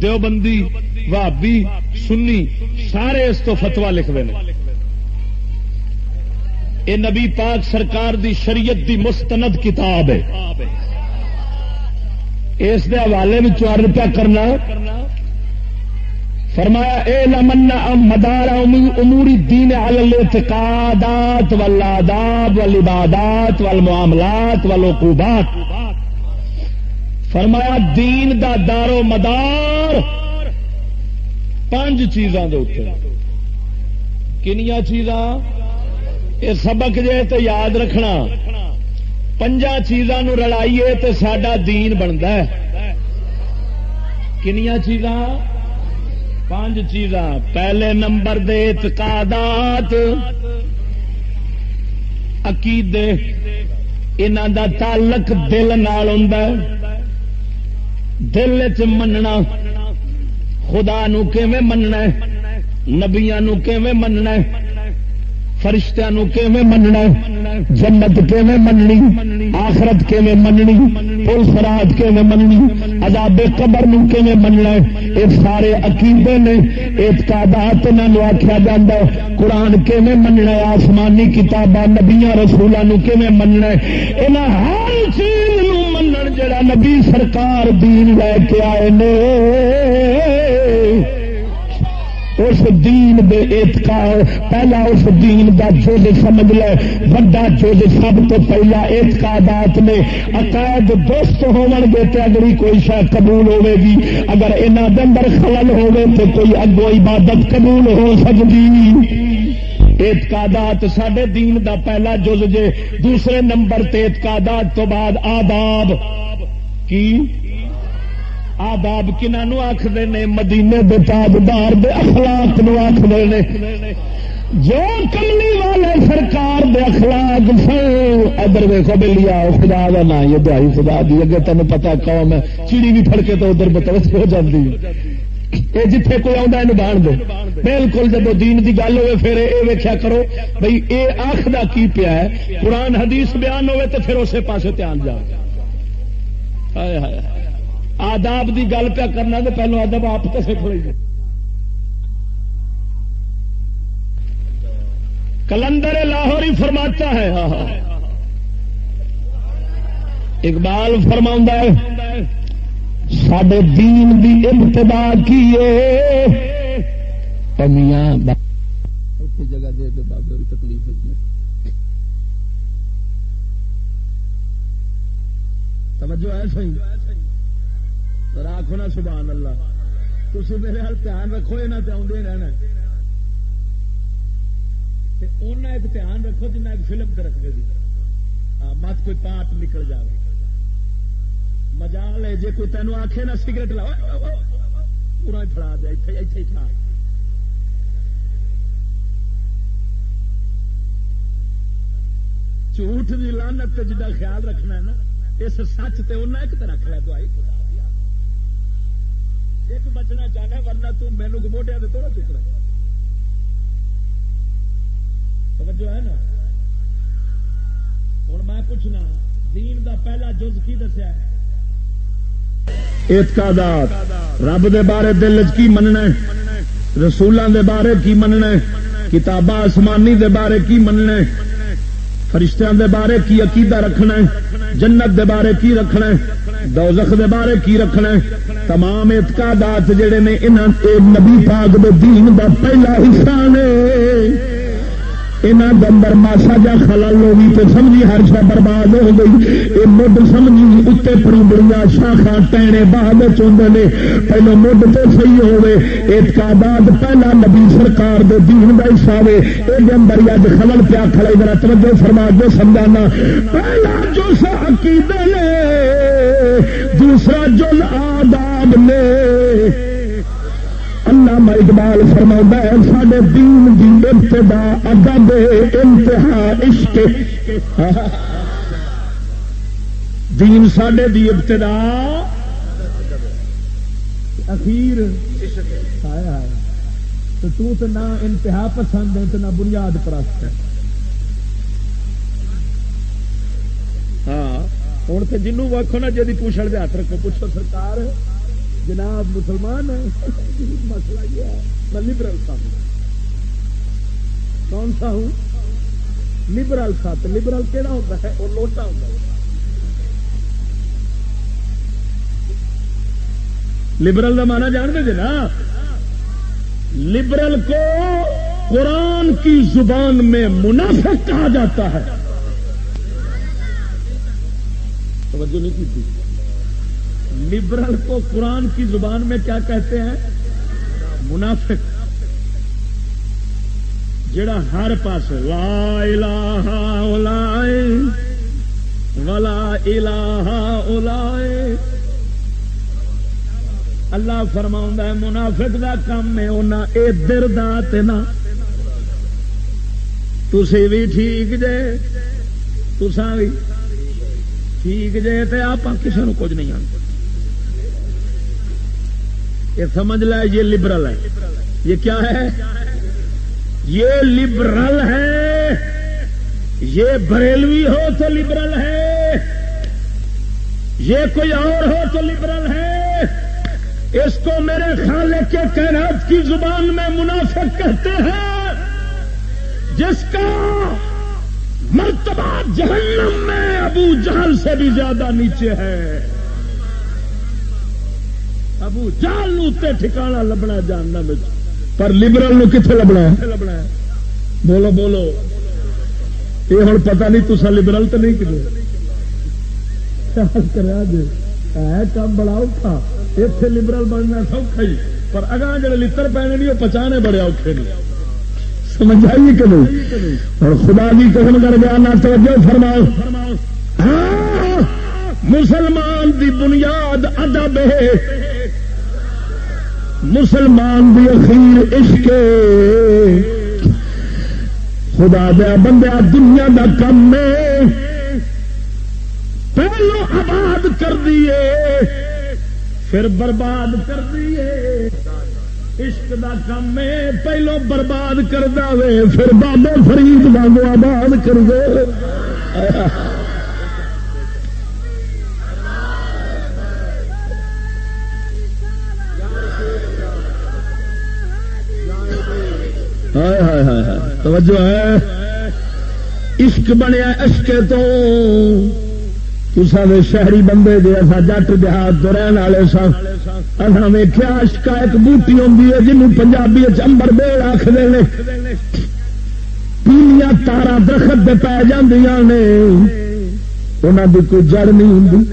Speaker 1: دیوبندی بھابی سنی سارے اس تو فتوا لکھتے ہیں یہ نبی پاک سرکار دی شریعت دی مستند کتاب ہے اس دے حوالے میں چار روپیہ کرنا۔ فرمایا، اے لمنا مدار اموری دین الاعتقادات والآداب والعبادات والمعاملات والعقوبات۔ فرمایا، دین دا دارو مدار پانچ چیزاں دے اوپر۔ کنیا چیزاں؟ یہ سبق جے تو یاد رکھنا۔ پنجا چیزاں رلائیے تو سڈا دین بنتا ہے۔ کنیا چیزاں؟ پانچ چیزاں۔ پہلے نمبر دے اعتقادات، عقیدے انہوں دا تعلق دل نال ہوں دل چ مننا، خدا نو مننا نبیا نو مننا فرشتہ نو مننا جنت کیویں مننی؟ آخرت کیویں مننی؟ پل فراد کیویں مننی؟ عذاب قبر نو کیویں مننا یہ سارے عقیدے نے اعتقادات انہاں آکھیا جاندا قرآن کیویں مننا آسمانی کتاباں، نبیاں، رسولاں نو کیویں مننا انہاں ہر چیز نو منن جڑا نبی سرکار دین لے کے آئے نے۔ اس دین دے اعتقاد، پہلا اس دین دا جد سمجھ لے، بڑا جد سب تو پہلا اعتقادات نے۔ عقائد دوست ہون گے تو اگر کوئی شاہ قبول ہوے گی، اگر انہوں دے اندر خلل ہوے تو کوئی اگو عبادت قبول ہو سکتی اعتقادات سڈے دین دا پہلا جز جے، دوسرے نمبر تے اعتقادات تو بعد آداب۔ کی؟ آداب کنہوں آخر نے، مدینے دے تاجدار دے اخلاق نو آخر نے۔ جو کملی والے سرکار دے اخلاق سن، ادھر ویکو بلیا خدا کا نا، یہ دہائی خدا دی۔ اگر تین پتا قوم ہے، چیڑی بھی پھڑکے تو ادھر بتوس ہو جاتی یہ جتھے کوئی آتا ہے بان دو بالکل جب دین کی گل ہوئے، پھر یہ ویکیا کرو بھائی یہ آخر کی پیا ہے؟ قرآن حدیث بیان ہوئے تو پھر اسی پاسے دھیان جاؤ ہائے ہائے۔ آداب کی گل پیا کرنا تو پہلو ادب آپ تو سکھ لیجیے کلندر لاہور ہی فرماتا ہے۔ ہاں ہاں اقبال فرما ہے سڈے دین دی ابتدا کی جگہ دے دے بابے تکلیف توجہ ہے، صحیح؟ راکھو نا سبحان اللہ تھی میرے ہر دھیان رکھو یہ نہ آدھے رہنا ایک دھیان رکھو جنہیں ایک فلم رکھے گی مت کوئی پاٹ نکل جائے مزا لے جی کوئی تینوں آخے نا سگریٹ لاؤ پورا فڑا دیا اتنے اتنے ہی فڑا جھوٹ کی لانت جا خیال رکھنا ہے نا اس سچ تے انہیں ایک تو رکھ لیا دوائی ایک بچنا چاہنا ورنہ تم مینو موڈیا تو تھوڑا چک توجہ ہے نا؟ ہوں میں پوچھنا، دین دا پہلا جز کی دسیا اعتقادات۔ رب دے بارے دل چ کی مننا رسولوں دے بارے کی مننا کتاباں آسمانی دے بارے کی مننا فرشتیاں دے بارے کی عقیدہ رکھنا جنت دے بارے کی رکھنا دوزخ دے بارے کی رکھنا تمام اعتقادات جڑے نے انہاں نبی پاک دے دین دا پہلا حصہ نے۔ یہاں اندر ماسا جا خلل ہوگی تو سمجھی ہر شا برباد ہو گئی۔ یہ مڈ سمجھی جی اتنے پروبڑیاں شاخا ٹہنے بعد چاہتے ہیں پہلو مڈ تو صحیح ہوے اعتقادات پہلا نبی سرکار دے دین کا حصہ ہوے یہ اندر اج خلل پیا کھڑے میرا توجہ فرما کے سمجھانا۔ پہلا جو سا عقیدے نے، دوسرا جو آداب نے۔ علامہ اقبال فرما ہے سڈے دین کی ابتدا ادب، انتہا، عشق۔ دین سڈے دی ابتدا۔ اخیر۔ تو تو نہ انتہا پسند ہے، تو نہ بنیاد پرست ہے۔ ہاں ہوں تو جنوب وقت نا جی پوچھنے دے ہاتھ رکھو، پوچھو سرکار۔ جناب مسلمان مسئلہ یہ ہے، میں لبرل تھا کون سا ہوں؟ لبرل تھا تو لبرل کہڑا ہوتا ہے؟ وہ لوٹا ہوتا ہے۔ لبرل کا مانا جان دے نا لبرل کو قرآن کی زبان میں منافق کہا جاتا ہے۔ توجہ نہیں کی تھی؟ لبرل کو قرآن کی زبان میں کیا کہتے ہیں؟ منافق. جڑا ہر پاس لا الہ اولائے، ولا الہ اولائے۔ اللہ فرما ہے، منافق دا کام ہے انہیں ادھر دات تھی بھی ٹھیک جے؟ تسا بھی ٹھیک جے تو آپ کسی کو کچھ نہیں آتے یہ سمجھ لے، یہ لبرل ہے۔ یہ کیا ہے؟ یہ لبرل ہے۔ یہ بریلوی ہو تو لبرل ہے۔ یہ کوئی اور ہو تو لبرل ہے۔ اس کو میرے خالے کے کائنات کی زبان میں منافق کہتے ہیں، جس کا مرتبہ جہنم میں ابو جہل سے بھی زیادہ نیچے ہے۔ ابو جال ٹھکانا لبنا جاننا پر لبرل کتنے لبنا ہے؟ بولو بولو۔ یہ ہوں پتا نہیں تسا لبرل تو نہیں جی کام بڑا اوکھا۔ اتنے لبرل بننا سوکھا ہی۔ پر اگاں جڑے لڑ پینے نہیں وہ پچانے بڑے اوکھے نہیں سمجھ آئیے کہ نہیں؟ اور خدا بھی قسم کر گیا نہ توجہ فرماؤ۔ ہاں مسلمان دی بنیاد ادب ہے۔ مسلمان دی اخیر عشق خدا دیا بندہ دنیا دا کم میں پہلو آباد کر دیے پھر برباد کر دیے عشق دا کم ہے، پہلو برباد کر دے پھر بابے فرید بابو آباد کر دے۔ توجہ ہے۔ عشق بنیا عشقے تو۔ تصا شہری بندے دے اصا جٹ دیہات تو رہن والے سن اصا ویخیا اشکا ایک بوٹی آتی ہے جنوب پنجابی چمبر بیڑ آخر پیلیاں تارا درخت پی جاندیاں نے۔ انہوں کی کوئی جڑ نہیں ہوں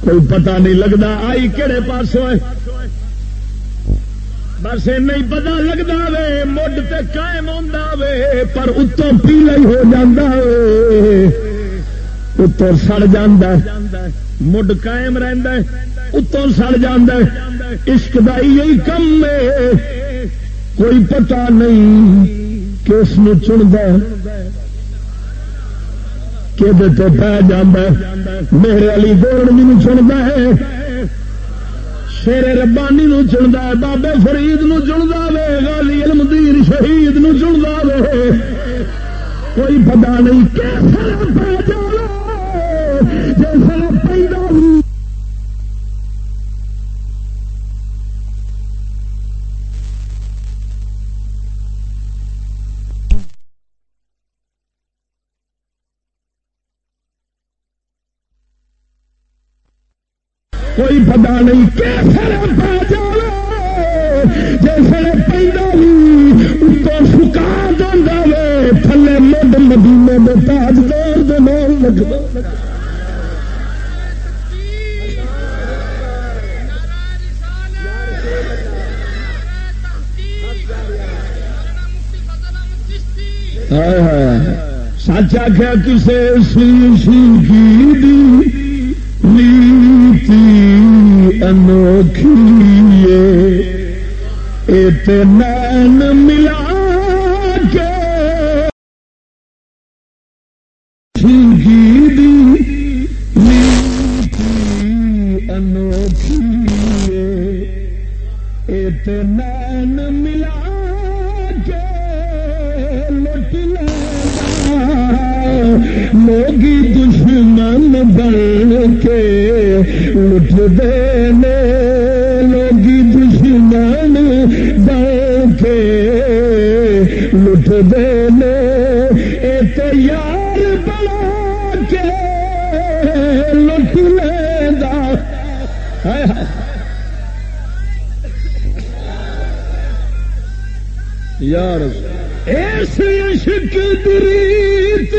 Speaker 1: کوئی پتہ نہیں لگتا آئی کہڑے پاسوں بس نہیں پتا لگتا وے، مڈ تے قائم ہوتا وے، پر اتوں پیلا ہی ہو جاتا اتوں سڑ جا مڈ قائم رہتا اتوں سڑ جا عشق کا یہی کم ہے۔ کوئی پتا نہیں کہ اس چنتا کہ پہ جا میرے علی گولڈ بھی چنتا ہے۔ شیر ربانی نو چندا ہے، بابے فرید نو چندا وے غالی المدین شہید نو چندا وے۔ کوئی پتہ نہیں کیسے جیسے پیدا کوئی پتا نہیں کیسے پا جائے جیسے پہلا بھی اتو سکا دے تھلے مڈ مدینے میں تاج دور دور لگ سچ آخیا کسے سی سی کی نیتی انوکھی نین ملا عشق دریت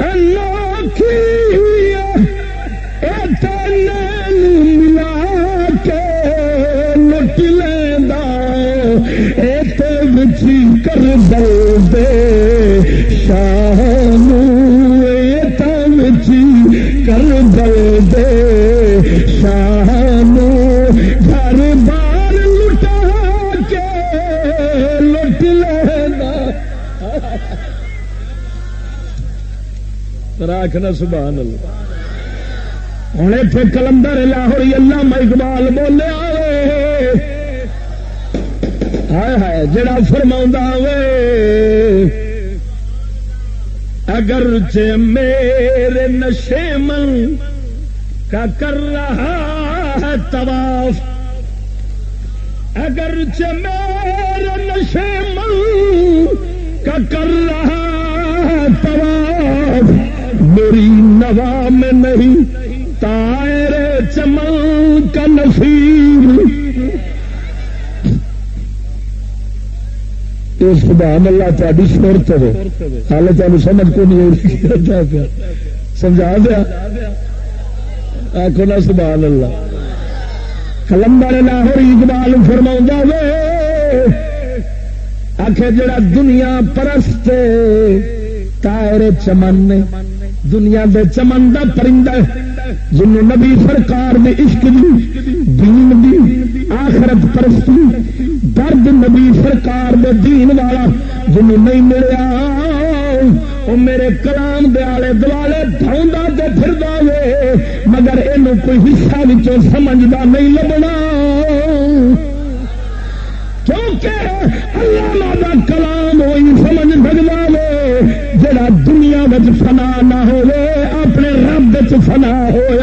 Speaker 1: اللہ کی اتنین ملا کے لٹ لینا ایت وچی کر دے شاہ راکھنا سبحان اللہ۔ ہوں اتنے کلندر لاہور اللہ اقبال بولے ہائے ہائے، جڑا فرما وے اگر میرے نشے من کا کر رہا ہے طواف اگر میرے نشے من کا کر رہا میری نوا میں نہیں، تائر چمن کا نصیب۔ سبحان اللہ تاری سورت ہو حال تمہیں سمجھ کو نہیں پیا سمجھا دیا۔ آخو نا، سبحان اللہ۔ کلمبر لاہور اقبال فرما وے۔ آخ جڑا دنیا پرست تائر چمن دنیا دے چمن دا پرندہ جن نبی سرکار نے عشق دی، دین دی، آخرت پرستی، درد نبی سرکار دے دین والا جن نہیں ملیا وہ میرے کلام دے آلے دوالے پھر وے، مگر یہ کوئی حصہ سمجھتا نہیں لبنا۔ کیونکہ اللہ کا کلام وہی سمجھ سکتا وے جڑا دنیا بچ فنا نہ ہوئے، اپنے رب فنا ہوا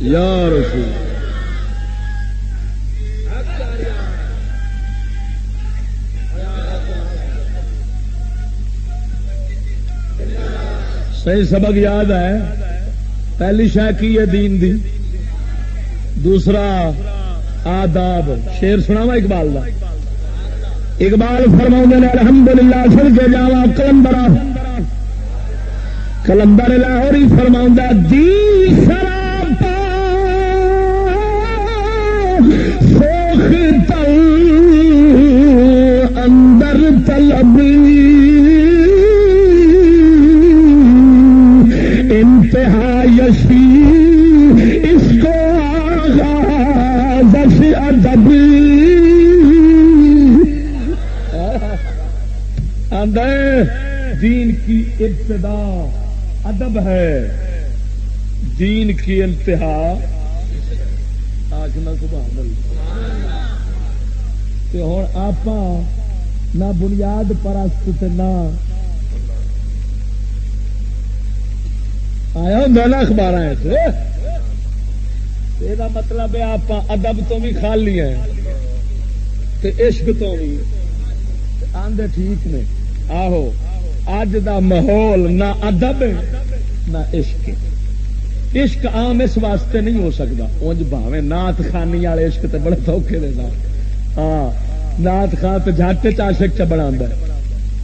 Speaker 1: یا رسول صحیح سبق یاد ہے، پہلی شہ کی ہے دین دی؟ دوسرا آداب شیر سنا وا اقبال کا اقبال فرما نے الحمد للہ سر کے جا کلندر کلندر لاہور ہی فرما دی سرا سوکھ تل، اندر تلبی دین کی ابتدا ادب ہے۔ دین کی انتہا آخنا سبحان ہوں آپ نہ بنیاد پرست نہ آیا ہوں نا اخبار یہ مطلب ہے آپ ادب تو بھی خالی ہیں عشق تو بھی۔ آدھے ٹھیک نے۔ آہو اج دا ماحول نہ ادب نہ عشق عشق عام اس واسطے نہیں ہو سکتا۔ انج بھاوے نات خانی والے عشق تے بڑے سوکھے دے ہاں نات خان تو جٹ چاشک چ بنا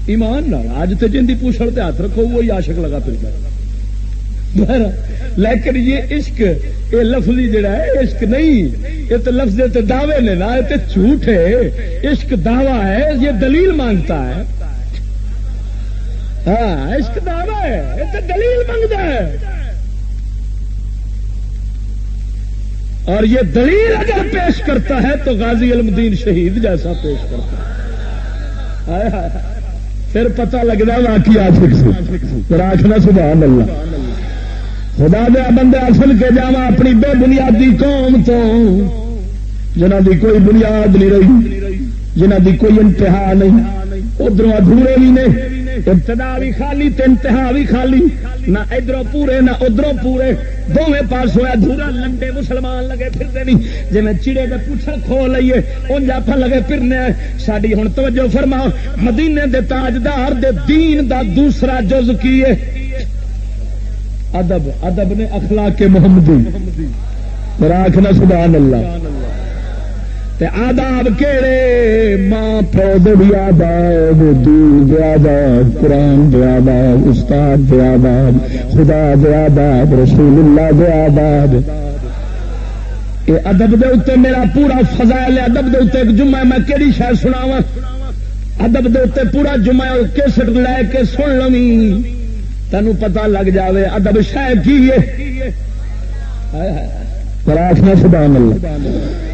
Speaker 1: ایمان اج تو جن کی پوچھڑ تے ہاتھ رکھو، وہی عاشق لگا پھر لیکن یہ عشق، یہ لفظی جڑا ہے، عشق نہیں۔ یہ تو لفظ دعوے نے نا، یہ جھوٹ ہے۔ عشق دعوی ہے، یہ دلیل مانگتا ہے۔ ہاں عشق دعوی ہے تو دلیل مانگتا ہے۔ اور یہ دلیل اگر پیش کرتا ہے تو غازی المدین شہید جیسا پیش کرتا ہے۔ پھر پتہ لگتا واقعی آشک راکھنا سبحان اللہ۔ خدا دیا بندے اصل کے جا اپنی بے بنیادی قوم تو جنہ دی کوئی بنیاد نہیں رہی جنہ دی کوئی انتہا نہیں ادھر ادھورے بھی نے ابتدا بھی خالی تو انتہا بھی خالی۔ نہ ادھر پورے، نہ ادھر پورے۔ دونوں پاس ہوا دھورا لنڈے مسلمان لگے پھرتے نہیں۔ جی میں چڑے کے پوچھا کھو لیے ان جافا لگے پھرنے ساری ہوں توجہ فرماؤ مدینے دے تاجدار دے دین دا دوسرا جز کی ہے؟ ادب ادب نے اخلاق کے محمدی راکھنا سبحان اللہ۔ تے آداب کہڑے ماں پود بھی آداب دور دے آداب، قرآن دے آداب، استاد دے آداب، خدا دے آداب رسول اللہ دے آداب۔ یہ ادب دے اتنے میرا پورا فضائل، ادب دے اتنے ایک جمعہ میں کہڑی شاید سناوا ادب دے اتنے پورا جمعہ کیسٹ لے کے سن لوی تین پتا لگ جائے ادب شہ کی ہے؟ پراشنا سبحان اللہ۔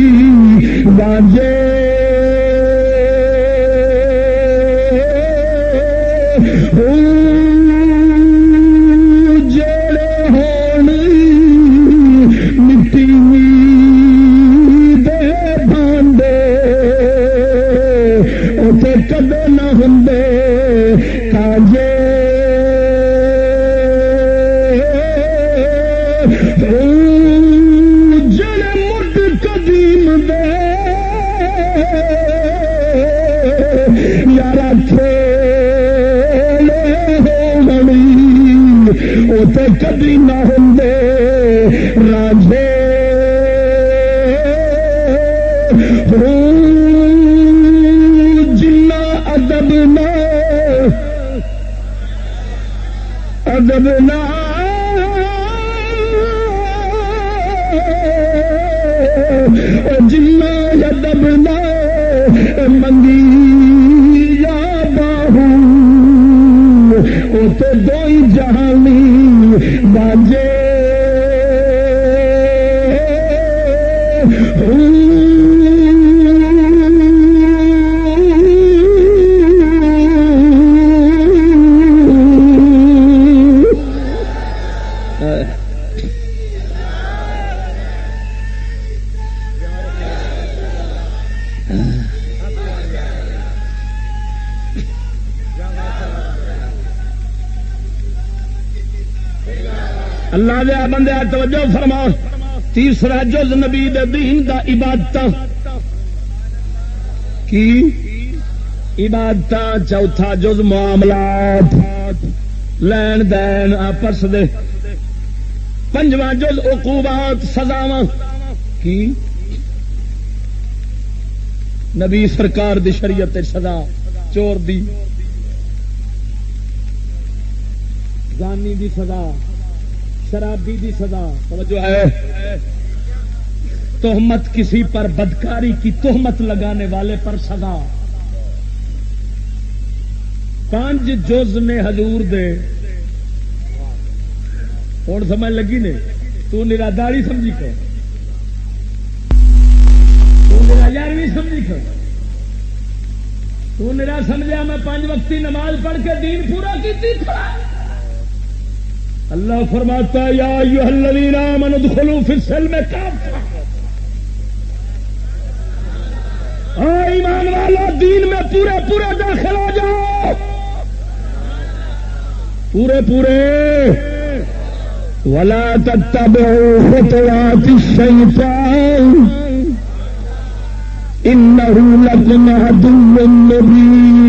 Speaker 1: گاجے اوتے کبھی نہ ہوں راجے جنا ادب نہ ادب نہ جنا ادب نہ منگی یا باہو اوتے دو جہانی باجے توجہ فرما۔ تیسرا جز نبی دین دا عبادت کی؟ عبادت چوتھا جز معاملات۔ لین دین آپس دے۔ پنجواں جز عقوبات سزاوا کی؟ نبی سرکار دی شریعت سزا، چور دی۔ زانی دی سزا۔ شرابی دی سزا۔ جو ہے۔ تہمت کسی پر بدکاری کی تہمت لگانے والے پر سزا۔ پانچ جز نے حضور دے۔ ہوں سمجھ لگی نے؟ تو میرا داری سمجھی کر تو میرا یارویں سمجھی کر تو میرا سمجھا میں پانچ وقتی نماز پڑھ کے دین پورا کی اللہ فرماتا یا ایوہ الذین آمنوا ادخلوا فی السلم کافہ ایمان والا، دین میں پورے پورے داخل ہو جاؤ۔ پورے پورے۔ ولا تتبعوا خطوات الشیطان انه لكم عدو مبين۔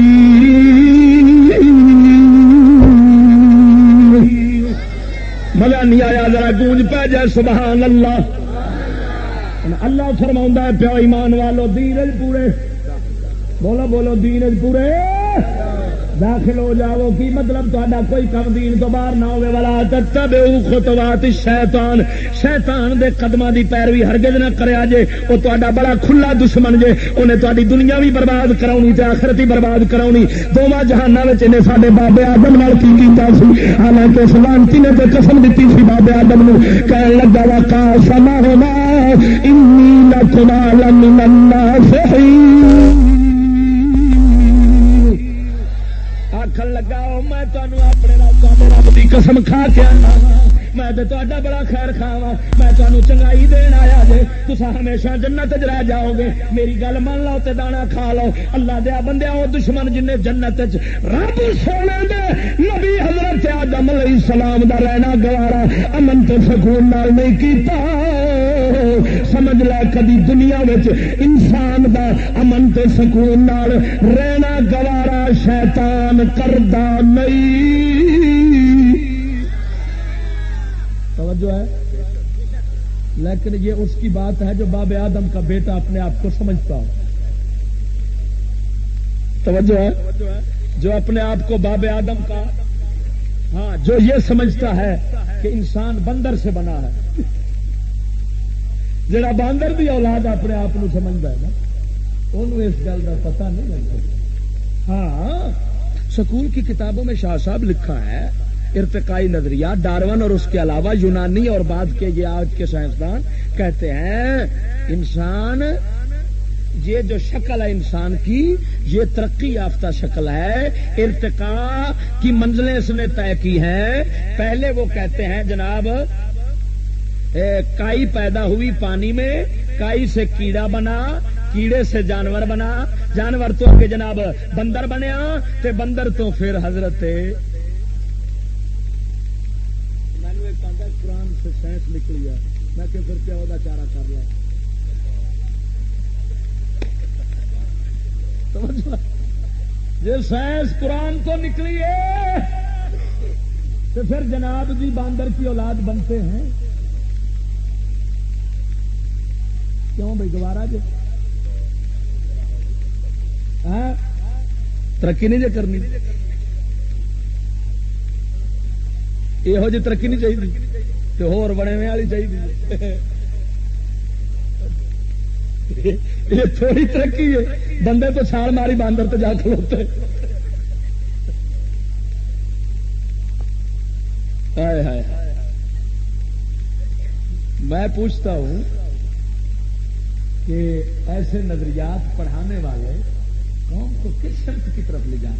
Speaker 1: مزہ نہیں آیا، ذرا گونج پہ جائے، سبحان اللہ۔ اللہ فرما پیا ایمان والو، دین پورے۔ بولو بولو، دین پورے۔ داخل ہو جاؤ، کی مطلب تا کوئی کم دین تو باہر نہ ہوے والا تب خطوات شیطان شیطان دے قدمہ دی پیروی ہرگز نہ کریا جے وہ تا بڑا کھلا دشمن جے انہیں تاری دنیا بھی برباد کراؤنی تے آخرت ہی برباد کراؤنی دونوں جہانوں میں سارے بابے آدم نال کی کیتا سی؟ حالانکہ سلامتی نے تو قسم دیتی سی بابے آدم نو، کہن لگا وا کا سما ہونا، انی لکما لمن الناصحین میں تمہیں اپنے رب کی قسم کھا کے آنا میں تا بڑا خیر خاوا میں تمہیں چنگائی دین آیا جے۔ تصا ہمیشہ جنت چ رہ جاؤ گے میری گل من لو تے دانا کھا لو۔ اللہ دیا بندیا وہ دشمن جن جنت رب سونے دے نبی حضرت آدم علیہ السلام دا رہنا گوارا۔ امن تو سکون نال نہیں کیتا۔ سمجھ لے کدی دنیا انسان دا امن تو سکون نال رہنا گوارا شیطان کردا نہیں۔ توجہ ہے۔ لیکن یہ اس کی بات ہے جو باب آدم کا بیٹا اپنے آپ کو سمجھتا ہو۔ توجہ ہے۔ جو اپنے آپ کو باب آدم کا ہاں جو یہ سمجھتا ہے کہ انسان بندر سے بنا ہے۔ جڑا باندر بھی اولاد اپنے آپ کو سمجھتا ہے نا انہوں اس گل کا پتا نہیں لگتا۔ ہاں سکول کی کتابوں میں شاہ صاحب لکھا ہے ارتقائی نظریہ ڈارون اور اس کے علاوہ یونانی اور بعد کے یہ آج کے سائنسدان کہتے ہیں، انسان، یہ جو شکل ہے انسان کی، یہ ترقی یافتہ شکل ہے۔ ارتقا کی منزلیں اس نے طے کی ہیں۔ پہلے وہ کہتے ہیں، جناب کائی پیدا ہوئی پانی میں، کائی سے کیڑا بنا، کیڑے سے جانور بنا۔ جانور تو کے جناب بندر بنیا، تے بندر تو پھر حضرت سائنس نکلی ہے۔ میں کہ پھر پیو کا چارہ کر لیا۔ جی سائنس قرآن تو نکلی ہے، تو پھر جناب جی باندر کی اولاد بنتے ہیں۔ کیوں بھائی دوبارہ جی؟ ہاں؟ ترقی نہیں جی کرنی۔ یہو جی ترقی نہیں چاہیے۔ تو ہور بنے والی چاہیے یہ تھوڑی ترقی ہے بندے تو چھال ماری باندر تو جا کھلوتے ہائے ہائے میں پوچھتا ہوں کہ ایسے نظریات پڑھانے والے قوم کو کس شرط کی طرف لے جائیں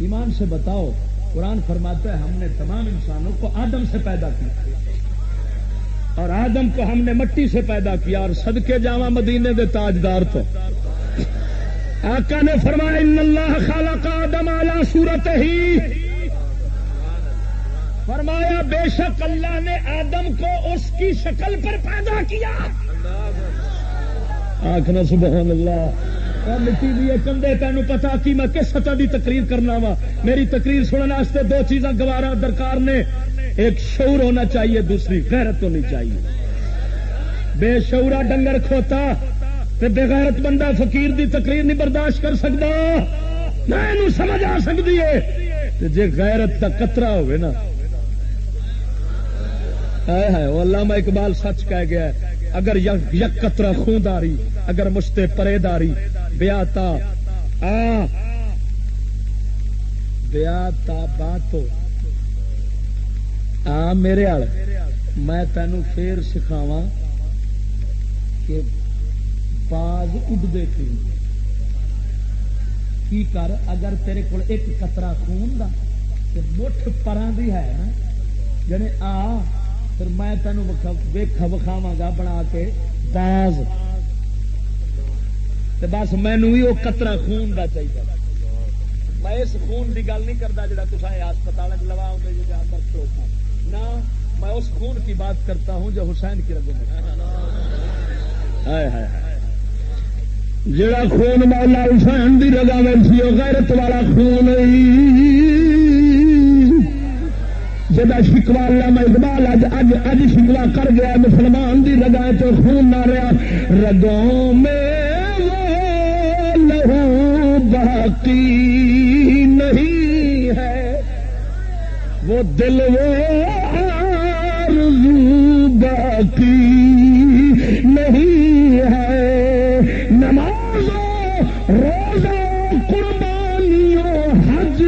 Speaker 1: ایمان سے بتاؤ قرآن فرماتا ہے ہم نے تمام انسانوں کو آدم سے پیدا کیا اور آدم کو ہم نے مٹی سے پیدا کیا اور صدقے جامع مدینے دے تاجدار تو۔ آقا نے فرمایا، ان اللہ خالق آدم اعلی صورت ہی فرمایا، بے شک اللہ نے آدم کو اس کی شکل پر پیدا کیا۔ آخنا سبحان اللہ۔ مٹی دیے کندے تین پتا کہ میں کس سطح دی تقریر کرنا وا۔ میری تقریر سننے دو چیزاں گوارا درکار نے۔ ایک شعور ہونا چاہیے، دوسری غیرت ہونی چاہیے۔ بے شعورا ڈنگر کھوتا تے بغیرت بندہ فقیر دی تقریر نہیں برداشت کر سکتا۔ میں سمجھ آ سکتی ہے۔ جی غیرت کا کترا ہوئے نا۔ علامہ اقبال سچ کہہ گیا ہے، اگر یک کترا خون داری اگر مشتے پرے داری بیا تا آ بیا تا باتو۔ آ میرے آل، میں تینوں پھر سکھاوا کہ باز اڈتے کیوں؟ کی کر؟ اگر تیرے کو ایک قطرہ خون دا مٹھ پرا دی ہے نا؟ جنے آ، پھر میں تینوں ویخا وکھاوا گا بنا کے باز۔ بس مینو بھی وہ قطرہ خون دا چاہیے۔ میں اس خون دی گل نہیں کرتا جی جا تصا ہسپتال لوا آؤں جی اندر کھلوتا نہ میں اس خون کی بات کرتا ہوں جو حسین کی رگوں میں جڑا خون مولا حسین دی رگا میں سی، وہ غیرت والا خون جا شکوا میں اقبال اج اج اج شکوا کر گیا مسلمان دی رگا تو خون نہ رہا۔ رگوں میں لہو باقی نہیں۔ وہ دل وہ باقی نہیں ہے۔ نمازوں، روزوں، قربانیوں، حج،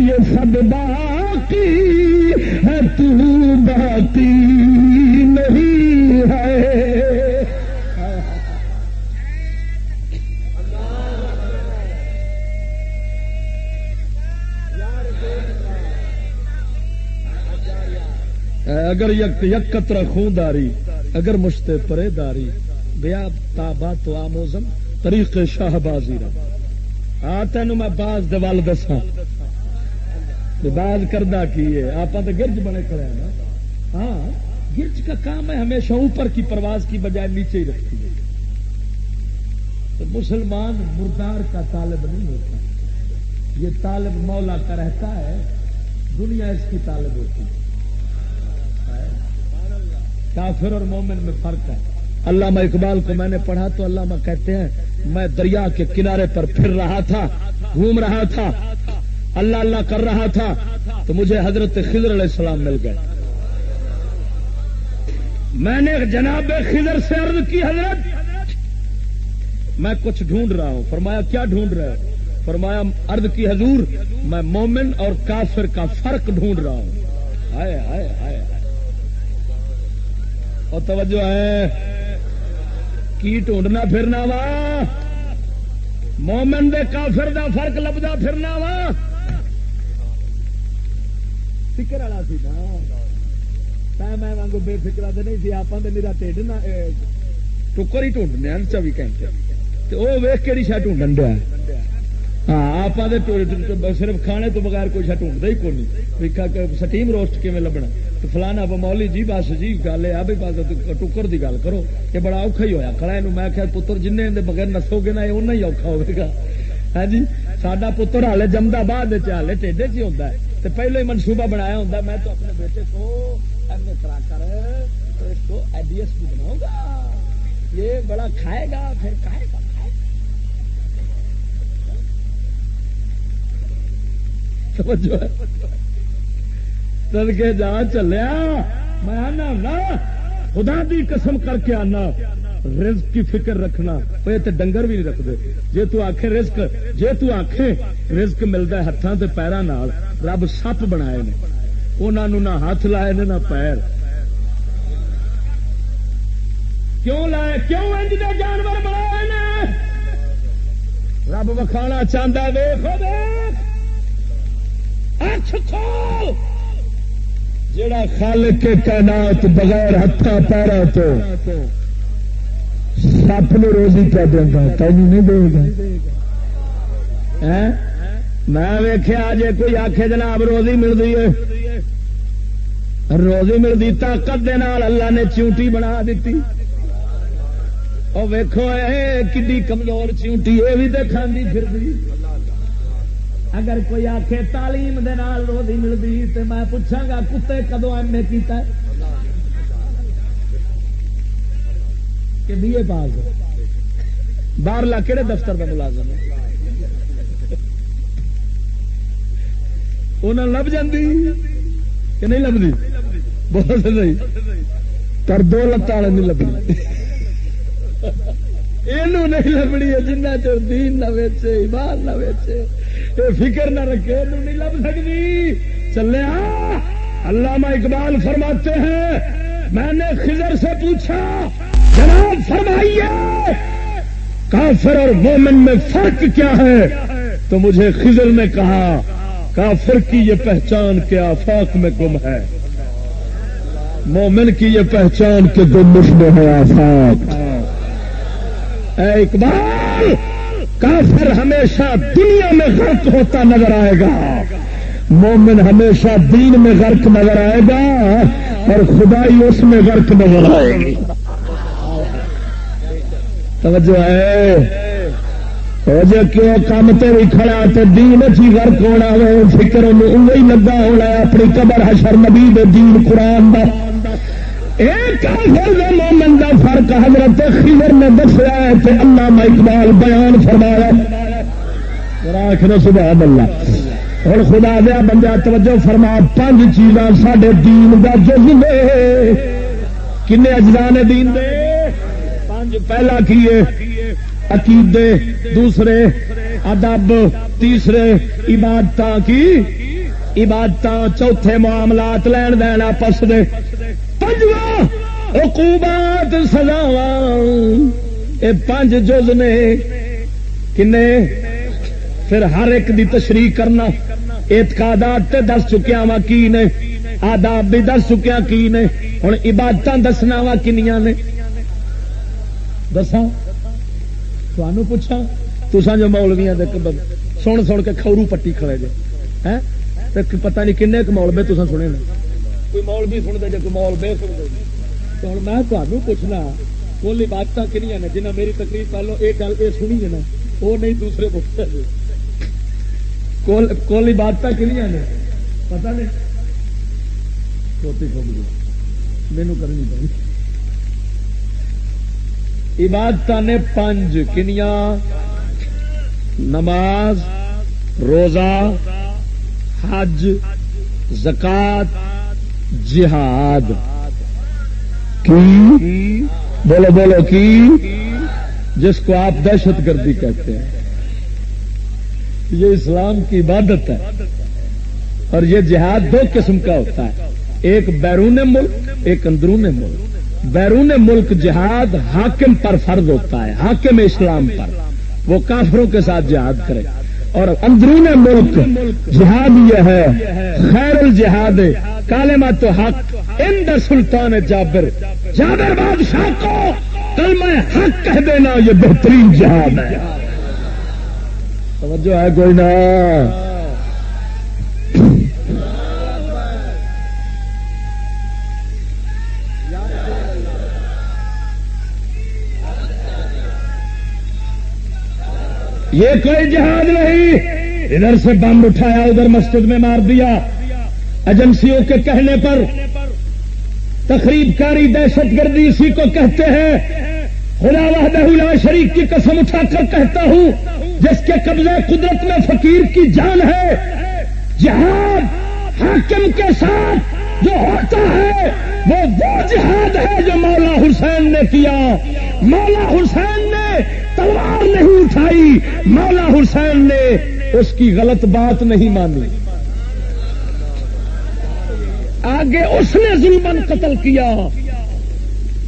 Speaker 1: یہ سب باقی ہے، تو باقی نہیں ہے۔ اگر یک قطرہ خون داری، اگر مشتے پرے داری، بیا تابا تو آموزم، طریق شاہ بازی رہا ہاں تین میں باز دال دسا باز کردہ کی ہے؟ آپ تو گرج بنے کھڑے ہیں نا؟ ہاں گرج کا کام ہے ہمیشہ اوپر کی پرواز کی بجائے نیچے ہی رکھتی ہے. تو مسلمان مردار کا طالب نہیں ہوتا. یہ طالب مولا کا رہتا ہے، دنیا اس کی طالب ہوتی ہے. کافر اور مومن میں فرق ہے۔ علامہ اقبال کو میں نے پڑھا تو علامہ کہتے ہیں، میں دریا کے کنارے پر پھر رہا تھا، گھوم رہا تھا، اللہ اللہ کر رہا تھا، تو مجھے حضرت خضر علیہ السلام مل گئے۔ میں نے جناب خضر سے عرض کی، حضرت، میں کچھ ڈھونڈ رہا ہوں۔ فرمایا، کیا ڈھونڈ رہا ہوں فرمایا، عرض کی، حضور، میں مومن اور کافر کا فرق ڈھونڈ رہا ہوں۔ ہائے ہائے ہائے۔ اور توجہ ہے۔ کی ٹونڈنا پھرنا وا؟ مومن دے کافر دا فرق لبدا پھرنا وا؟ فکر والا سی نا۔ میں وانگو بے فکرا تو نہیں سی آپ میرا ٹھڈ نہ ٹکر ہی ٹونڈنے چوبی گھنٹے وہ ویخ کہڑی شا ٹونڈن دیا ہاں آپ صرف کھانے تو بغیر کوئی شا ٹونڈتا ہی کون سٹیم روسٹ کیون لبنا فلانا بمولی جی بس جی گل ہے ٹکر کی گل کرو یہ بڑا اوکھا ہی ہوا کڑا یہ میں کہ پتر جن بغیر نسو گے نا، یہ اُنہ ہی اوکھا ہوگا ہاں جی؟ سڈا پتر ہالے جمدا بعد ہالے ٹھڈے چ ہوتا ہے۔ تو پہلے ہی منصوبہ بنایا ہوں میں تو اپنے بیٹے کو ایم اے کرا کر اس کو ای ڈی ایس پی بناؤں گا۔ یہ بڑا کھائے گا، پھر کھائے گا سمجھو کے جا چلیا۔ میں آنا خدا دی قسم کر کے آنا۔ رزق کی فکر رکھنا۔ وہ تو ڈنگر بھی نہیں رکھتے۔ جی تو آخ رزق جی تو آخ رزق ملتا ہے ہاتھوں کے پیروں رب سپ بنا انہوں نہ ہاتھ لائے نے، نہ پیر۔ کیوں لائے؟ کیوں انج دے جانور بنائے رب وکھانا چاہتا دیکھو دیکھ جڑا خالق کے کائنات بغیر ہاتھا پیرا تو سپ نے روزی کیا دینا تین نہیں دے گا؟ میں ویخیا جی کوئی آخ جناب روزی ملتی ہے۔ روزی ملتی طاقت دے نال اللہ نے چونٹی بنا دیتی۔ اور ویکو کھی کمزور چونٹی یہ بھی تو کھانے پھر اگر کوئی آخ تعلیم دے نال روزی ملتی تو میں پوچھا گا کتے کدو ایم اے کیتا ہے؟ کہ بی اے پاس باہر لا کہڑے دفتر کا ملازم ہے؟ انہیں لب جاندی؟ کہ نہیں لبھی بہت نہیں پر دو لتان والے نہیں لبنی۔ یہ نہیں لبنی ہے جنہ چر دین نہ ویچے، ایمان نہ ویچے۔ فکر نہ رکھے یہ نہیں لب سکتی۔ چلے علامہ اقبال فرماتے ہیں، میں نے خضر سے پوچھا، جناب فرمائیے، کافر اور مومن میں فرق کیا ہے؟ تو مجھے خضر نے کہا، کافر کی یہ پہچان کے آفاق میں گم ہے۔ مومن کی یہ پہچان کے گم میں ہے آفاق۔ اے اقبال کافر ہمیشہ دنیا میں غرق ہوتا نظر آئے گا۔ مومن ہمیشہ دین میں غرق نظر آئے گا اور خدائی اس میں غرق نظر آئے گی۔ توجہ ہے۔ جی کیوں؟ کام تے بھی کھڑا تے دین چی غرق ہونا ہو فکر انہیں لگا ہونا اپنی قبر حشر نبی دے دین قرآن دا۔ مومن کا فرق حضرت خضر نے دسیا ہے کہ اللہ اقبال بیان فرمایا آخر سبحان اللہ۔ ہوں خدا دیا بندہ توجہ فرما، پانچ چیزاں سڈے دین کا جز نے۔ کن اجزا دین دے؟ پانچ، پہلا کیے عقیدے۔ دوسرے، ادب۔ تیسرے عبادت کی؟ عبادت چوتھے، معاملات لین دین آپس دے۔ پنجواں حکومات سزاوا یہ پانچ جز نے کنے پھر ہر ایک دی تشریح کرنا۔ اعتقادات تے دس چکیا وا کی نے، آداب بھی دس چکیا کی نے۔ ہوں عبادت دسنا وا کنیا نے۔ دسا تمہوں پوچھا تسا جو مولویا سن سن کے کورو پٹی کھڑے جی پتہ نہیں کن مولبے تسا سنے کوئی مول بھی سنتے جی کوئی مول بے سنتے تو ہوں میں تمہیں پوچھنا کولی بات کنیا نے جنہیں میری تکلیف پہلو یہ گل یہ سنی ہے نا وہ نہیں دوسرے پوچھتے کولی بات کنیا نے پتا نہیں چھوٹی چھوٹی مینو کرنی پڑی عبادت نے پنج کنیا نماز روزہ حج زکات جہاد کی بولو بولو کی، جس کو آپ دہشت گردی کہتے ہیں۔ یہ اسلام کی عبادت ہے۔ اور یہ جہاد دو قسم کا ہوتا ہے۔ ایک بیرون ملک، ایک اندرون ملک۔ بیرون ملک جہاد حاکم پر فرض ہوتا ہے، حاکم اسلام پر۔ وہ کافروں کے ساتھ جہاد کرے۔ اور اندرون ملک، جہاد یہ ہے، خیر الجہاد کالے تو حق۔ ان سلطان جابر. جابر بادشاہ کو کل میں حق کہہ دینا یہ بہترین جہاد ہے۔ توجہ ہے کوئی نہ۔ یہ کوئی جہاد نہیں۔ ادھر سے بم اٹھایا، ادھر مسجد میں مار دیا۔ ایجنسیوں کے کہنے پر تقریب کاری دہشت گردی اسی کو کہتے ہیں۔ خدا وحدہ شریف کی قسم اٹھا کر کہتا ہوں، جس کے قبضے قدرت میں فقیر کی جان ہے۔ جہاد حاکم کے ساتھ جو ہوتا ہے، وہ وہ جہاد ہے جو مولا حسین نے کیا۔ مولا حسین نے تلوار نہیں اٹھائی، مولا حسین نے اس کی غلط بات نہیں مانی۔ آگے اس نے ظلمن قتل کیا۔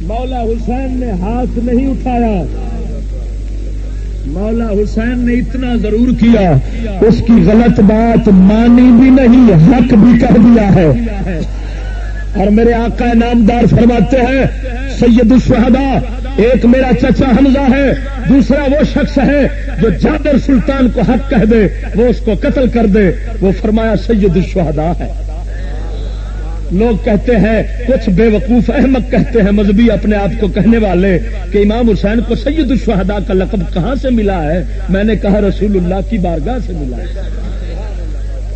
Speaker 1: مولا حسین نے ہاتھ نہیں اٹھایا۔ مولا حسین نے اتنا ضرور کیا۔ اس کی غلط بات مانی بھی نہیں، حق بھی کر دیا ہے۔ اور میرے آقا نامدار فرماتے ہیں، سید الشہدا ایک میرا چچا حمزہ ہے، دوسرا وہ شخص ہے جو جابر سلطان کو حق کہہ دے، وہ اس کو قتل کر دے۔ وہ فرمایا سید الشہدا ہے۔ لوگ کہتے ہیں، کچھ بے وقوف احمد کہتے ہیں، مذہبی اپنے آپ کو کہنے والے کہ امام حسین کو سید الشہدا کا لقب کہاں سے ملا ہے؟ میں نے کہا رسول اللہ کی بارگاہ سے ملا ہے۔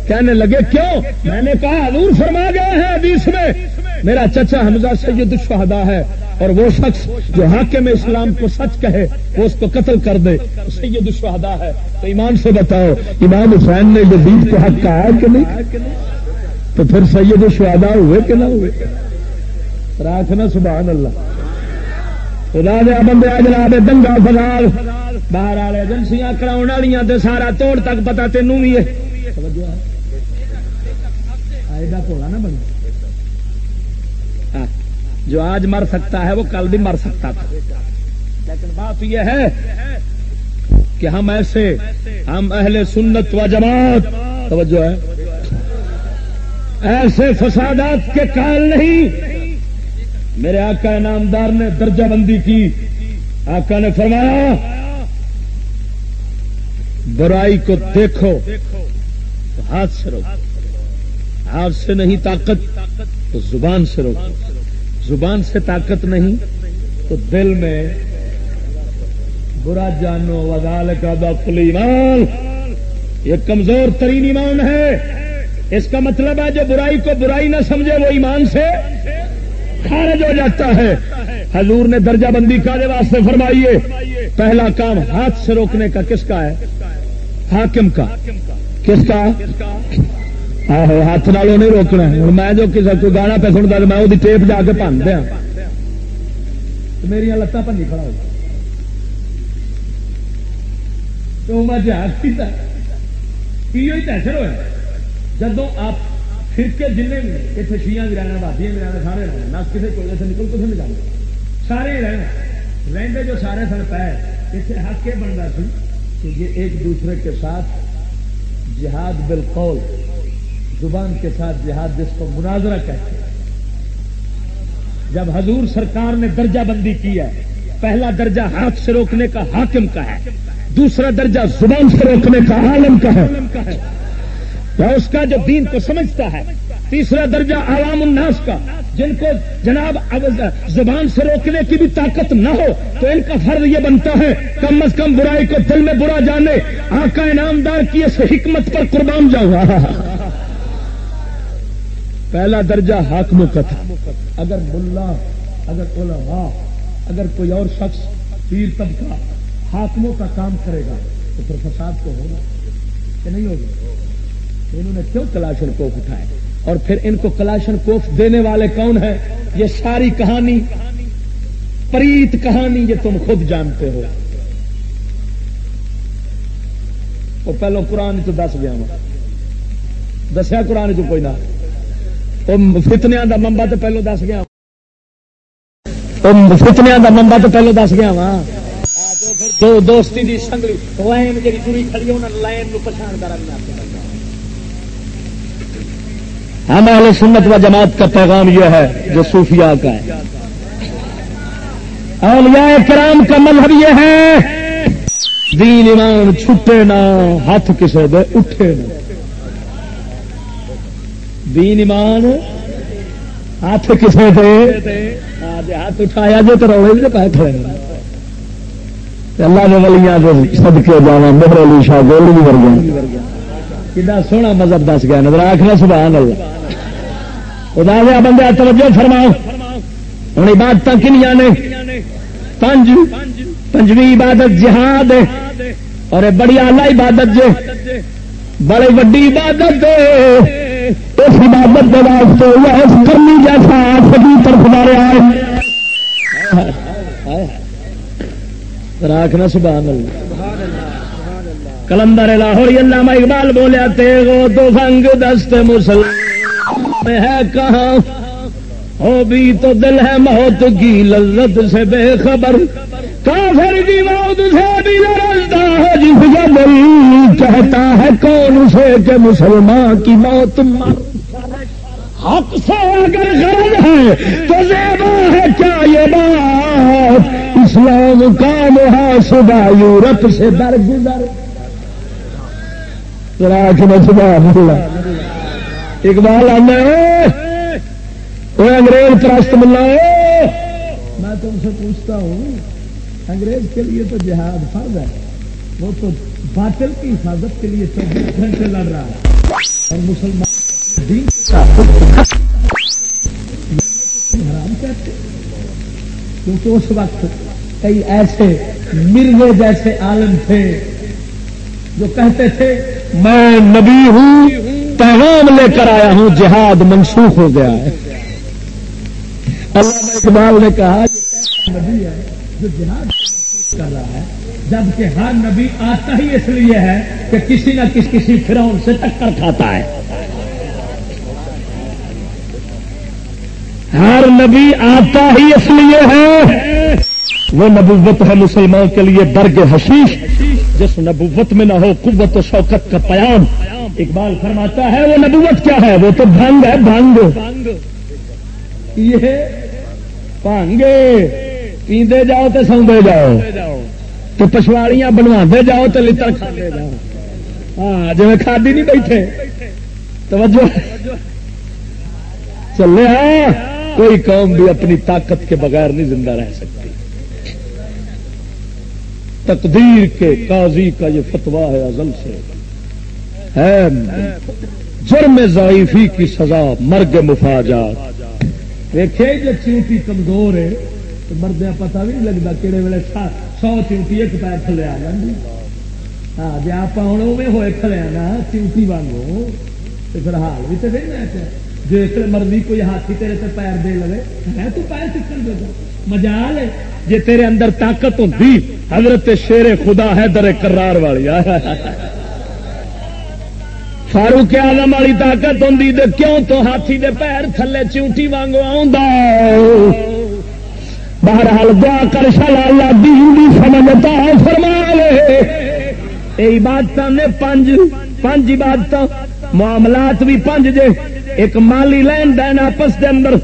Speaker 1: کہنے لگے، کیوں؟ میں نے کہا، حضور فرما گئے ہیں حدیث میں، میرا چچا حمزہ سید الشہدا ہے اور وہ شخص جو حاکم اسلام کو سچ کہے، وہ اس کو قتل کر دے، سید الشہدا ہے۔ تو ایمان سے بتاؤ، امام حسین نے جو کو حق کہا ہے کہ نہیں؟ تو پھر سید الشہدا ہوئے کہ نہ ہوئے؟ راکھنا سبحان اللہ۔ خدا دیا بندے جناب دنگا فضال، باہر والے ایجنسیاں کراؤ والی سارا توڑ تک پتا تینوں بھی ہے۔ پولا نا بن جو آج مر سکتا ہے، وہ کل بھی مر سکتا تھا۔ لیکن بات یہ ہے کہ ہم ایسے، ہم اہل سنت و جماعت، توجہ ہے۔ ایسے فسادات کے کال نہیں۔ میرے آقا نامدار نے درجہ بندی کی۔ آقا نے فرمایا، برائی کو دیکھو، ہاتھ سے روکو۔ ہاتھ سے نہیں طاقت، تو زبان سے روکو۔ زبان سے طاقت نہیں، تو دل میں برا جانو وزال کا بکل ایمان۔ یہ کمزور ترین ایمان ہے۔ اس کا مطلب ہے جو برائی کو برائی نہ سمجھے وہ ایمان سے خارج ہو جاتا ہے۔ حضور نے درجہ بندی کا واسطے فرمائیے۔ پہلا کام ہاتھ سے روکنے کا کس کا ہے؟ حاکم کا۔ کس کا؟ آہو، ہاتھ نالوں نہیں روکنا۔ ہوں میں جو کسی کوئی گانا پہ سنتا میں وہ ٹیپ جا کے بن دیا ہاں۔ میری لتان پنی کھڑا ہو۔ تو میں جہاز پیتا۔ پیو ہی تحصر ہوا جدو آپ فرقے جن بھی اتنے شیاں بھی رہنا بادیاں بھی رہنا، سارے رہنا نہ کسی کو جیسے نکل کچھ نہیں جانا۔ سارے ہی رہنا۔ رہتے جو سارے سن پہ اتنے حق یہ بنتا سی کہ یہ ایک دوسرے کے ساتھ جہاد بالقول، زبان کے ساتھ جہاد جس کو مناظرہ کہتے ہیں۔ جب حضور سرکار نے درجہ بندی کی ہے، پہلا درجہ ہاتھ سے روکنے کا حاکم کا ہے، دوسرا درجہ زبان سے روکنے کا عالم کا ہے۔ یا اس کا جو دین کو سمجھتا ہے، تیسرا درجہ عوام الناس کا، جن کو جناب زبان سے روکنے کی بھی طاقت نہ ہو، تو ان کا فرض یہ بنتا ہے، کم از کم برائی کو دل میں برا جانے، آقا انعامدار کی اس حکمت پر قربان جاؤ۔ پہلا درجہ حاکموں کا تھا۔ اگر ملا، اگر علماء، اگر کوئی اور شخص پیر طبقہ حاکموں کا کام کرے گا، تو پھر فساد کو ہوگا کہ نہیں ہوگا؟ تو انہوں نے کیوں کلاشن کوف اٹھائے؟ اور پھر ان کو کلاشن کوف دینے والے کون ہیں؟ یہ ساری کہانی، پریت کہانی یہ تم خود جانتے ہو۔ وہ پہلو قرآن چ دس گیا دسیا قرآن چ کوئی نہ۔ فتنیا کا ممبا تو پہلو دس گیا فتنیا کا ممبا تو پہلو دس گیا وا دوستی کی سنگلی، لائن جی پوری کھڑی انہوں نے لائن پچھاڑ ہم اہل سنت و جماعت کا پیغام یہ ہے جو صوفیاء کا ہے۔ اولیاء کرام کا مذہب یہ ہے، دین ایمان چھٹے نہ، ہاتھ کسے دے اٹھے نہ۔ دین ایمان ہاتھ کسے دے ہاں، ہاتھ اٹھایا جو تو روڑے پہ کھڑے اللہ نے ولیاں سد کے جا مہر علی شاہ گولڈ بھی ورگا سونا مذہب دس گیا نظر آخنا سبحان اللہ۔ خدا دیا بندے، توجہ فرماؤ۔ ہوں عبادت کنیا نے؟ پنج۔ پنجویں عبادت جہاد اور بڑی آلہ عبادت جو بڑی وڈی عبادت اس عبادت کے واسطے اس کرنی جیسا سبھی طرف مارے آئے۔ راکھنا سبحان اللہ۔ کلندر لاہور علامہ اقبال بولیا تیگو تو فنگ دست مسلم ہے کہاں؟ ہو بھی تو دل ہے موت کی لذت سے بے خبر۔ کافر کی موت سے بھی لرزتا ہے، جس کا دل کہتا ہے کون سے کہ مسلمان کی موت مر حق سے اگر غرض ہے تو زیبا ہے کیا یہ بات؟ اسلام کا محاسبہ یورپ سے درگزر۔ اقبال آنا وہ انگریز پرست ملا میں تم سے پوچھتا ہوں، انگریز کے لیے تو جہاد فرض ہے، وہ تو باطل کی حفاظت کے لیے چوبیس گھنٹے لڑ رہا ہے۔ اور مسلمان حرام کہتے کیونکہ اس وقت کئی ایسے مرغے جیسے عالم تھے جو کہتے تھے میں نبی ہوں، پیغام لے کر آیا ہوں، جہاد منسوخ ہو گیا ہے۔ اللہ اقبال نے کہا نبی ہے جو جہاد کر رہا ہے، جبکہ ہر نبی آتا ہی اس لیے ہے کہ کسی نہ کسی کسی فراؤن سے ٹکر کھاتا ہے۔ ہر نبی آتا ہی اس لیے ہے، وہ نبوت ہے مسلمان کے لیے برگ حشیش۔ جس نبوت میں نہ ہو قوت و شوکت کا پیام۔ اقبال فرماتا ہے، وہ نبوت کیا ہے؟ وہ تو بھنگ ہے، بھنگ۔ یہ بھنگے پیندے جاؤ تو سوندے جاؤ۔ تو پچھواڑیاں بنوا جاؤ تو لڑ کھانے جاؤ۔ ہاں جی کھادی نہیں بیٹھے۔ توجہ۔ چلے ہاں کوئی قوم بھی اپنی طاقت کے بغیر نہیں زندہ رہ سکتی تقدیر کے قاضی کا یہ فتوا ہے ازل سے۔ ہے جرم ضعیفی کی سزا، مرگ مفاجات۔ دیکھے جو چیوٹی کمزور ہے، تو مردیا پتا بھی نہیں لگتا کہڑے ویلے سو چیوٹی ایک پیر تھلے آ جی ہاں جی آپ ہوں ہوئے کھلے نا، چیوٹی وانگو، تو پھر حال بھی تو نہیں جی مرضی کوئی ہاتھی تیرے سے پیر دے لے تو پیر چکن دے مجال ہے۔ جی تیرے اندر طاقت ہوتی حضرت شیر خدا ہے در کرار والی فاروق آلم والی طاقت ہوں کیوں تو ہاتھی دے پیر تھلے چونٹی وانگو آ بہرحال دعا کر شالا اللہ دین دی سمجھتا فرما لے یہ عبادت نے پانچ پانچ عبادت معاملات بھی پانچ جے۔ ایک مالی لین دین آپس دے اندر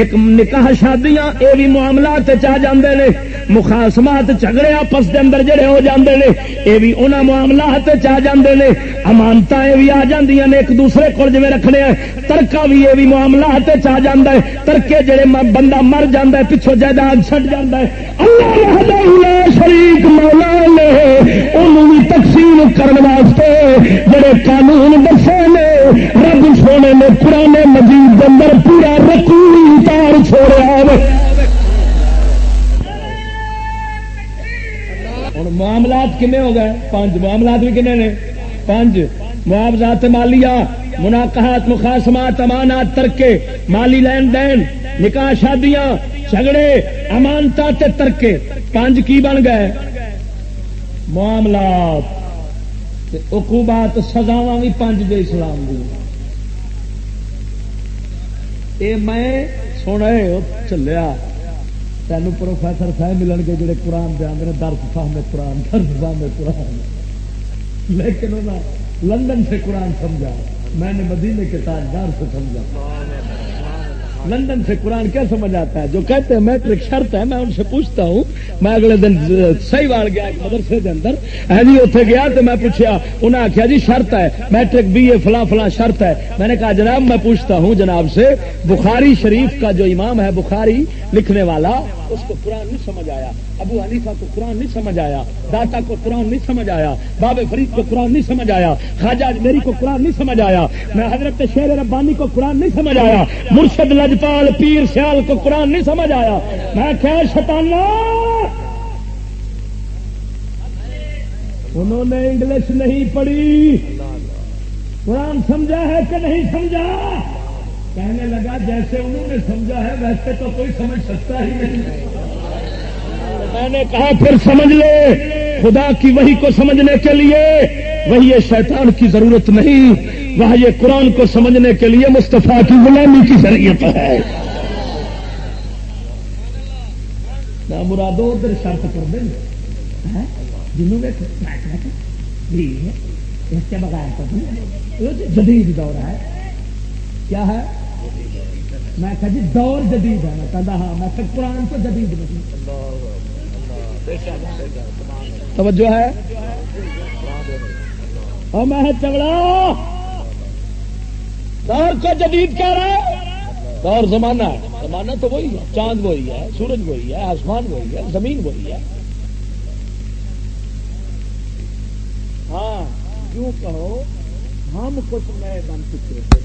Speaker 1: ایک نکاح شادیاں یہ بھی معاملات آ جاندے نے مخاسمات جھگڑے آپس دے اندر جڑے ہو جاندے نے یہ بھی انہاں معاملات آ جاندے نے امانتا یہ بھی آ جاندیاں نے ایک دوسرے کو جی رکھنے ہیں ترکا بھی یہ بھی معاملات آ جاندہ ہے ترکے جڑے بندہ مر جاندہ ہے، پچھو جائیداد چھٹ جاندہ ہے، اللہ اللہ شریک مولا نے، انہوں بھی تقسیم کرنے واسطے جڑے قانون دسے نے، رب سونے نے پرانے مجید اندر پورا رکوئی تار چھوڑا ہوں معاملات کنے ہو گئے؟ پانچ معاملات بھی کنے نے؟ پانچ۔ معاوضات مالیا مناقحات مخاسمات امانات، ترکے، مالی لین دین، نکاح شادیاں، جھگڑے امانتا ترکے۔ پانچ کی بن گئے؟ معاملات۔ اقوبات سزاوا بھی پانچ دے اسلام دی۔ اے میں سونا چلیا تین پروفیسر صاحب ملن گے جڑے قرآن دے آدھے درد فہم قرآن درد فہم قرآن. لیکن لندن سے قرآن سمجھا، میں نے مدینے کے تاجدار سے سمجھا. لندن سے قرآن کیا سمجھ آتا ہے؟ جو کہتے ہیں میٹرک شرط ہے، میں ان سے پوچھتا ہوں، میں اگلے دن صحیح وال گیا مدرسے کے اندر۔ ہے جی اتنے گیا تو میں پوچھا انہیں آخیا جی شرط ہے، میٹرک بی اے فلاں فلاں شرط ہے۔ میں نے کہا جناب، میں پوچھتا ہوں جناب سے، بخاری شریف کا جو امام ہے، بخاری لکھنے والا اس کو قرآن نہیں سمجھ آیا۔ ابو حنیفہ کو قرآن نہیں سمجھ آیا۔ داتا کو قرآن نہیں سمجھ آیا۔ باب فرید کو قرآن نہیں سمجھ آیا۔ خواجہ میری کو قرآن نہیں سمجھ آیا۔ میں حضرت شیر ربانی کو قرآن نہیں سمجھ آیا۔ مرشد لجپال پیر سیال کو قرآن نہیں سمجھ آیا۔ میں کیا شتانا انہوں نے انگلش نہیں پڑھی۔ قرآن سمجھا ہے کہ نہیں سمجھا؟ کہنے لگا، جیسے انہوں نے سمجھا ہے، ویسے تو کوئی سمجھ سکتا ہی نہیں۔ میں نے کہا، پھر سمجھ لے۔ خدا کی وہی کو سمجھنے کے لیے وہی یہ شیطان کی ضرورت نہیں۔ وہ یہ قرآن کو سمجھنے کے لیے مستفیٰ کی غلامی کی ضرورت ہے۔ مرادو ادھر شرط کر دیں جنوں اس کے بغیر جدید دور ہے کیا ہے؟ میں کہ جی دور جدید ہے۔ میں کہا ہاں میں قرآن تو جدید نہیں توجہ ہے؟ اور میں چگڑا دور کو جدید کہہ رہا ہے۔ دور زمانہ ہے۔ زمانہ تو وہی ہے۔ چاند وہی ہے، سورج وہی ہے، آسمان وہی ہے، زمین وہی ہے۔ ہاں کیوں کہو؟ ہم کچھ نئے بن چکے ہیں۔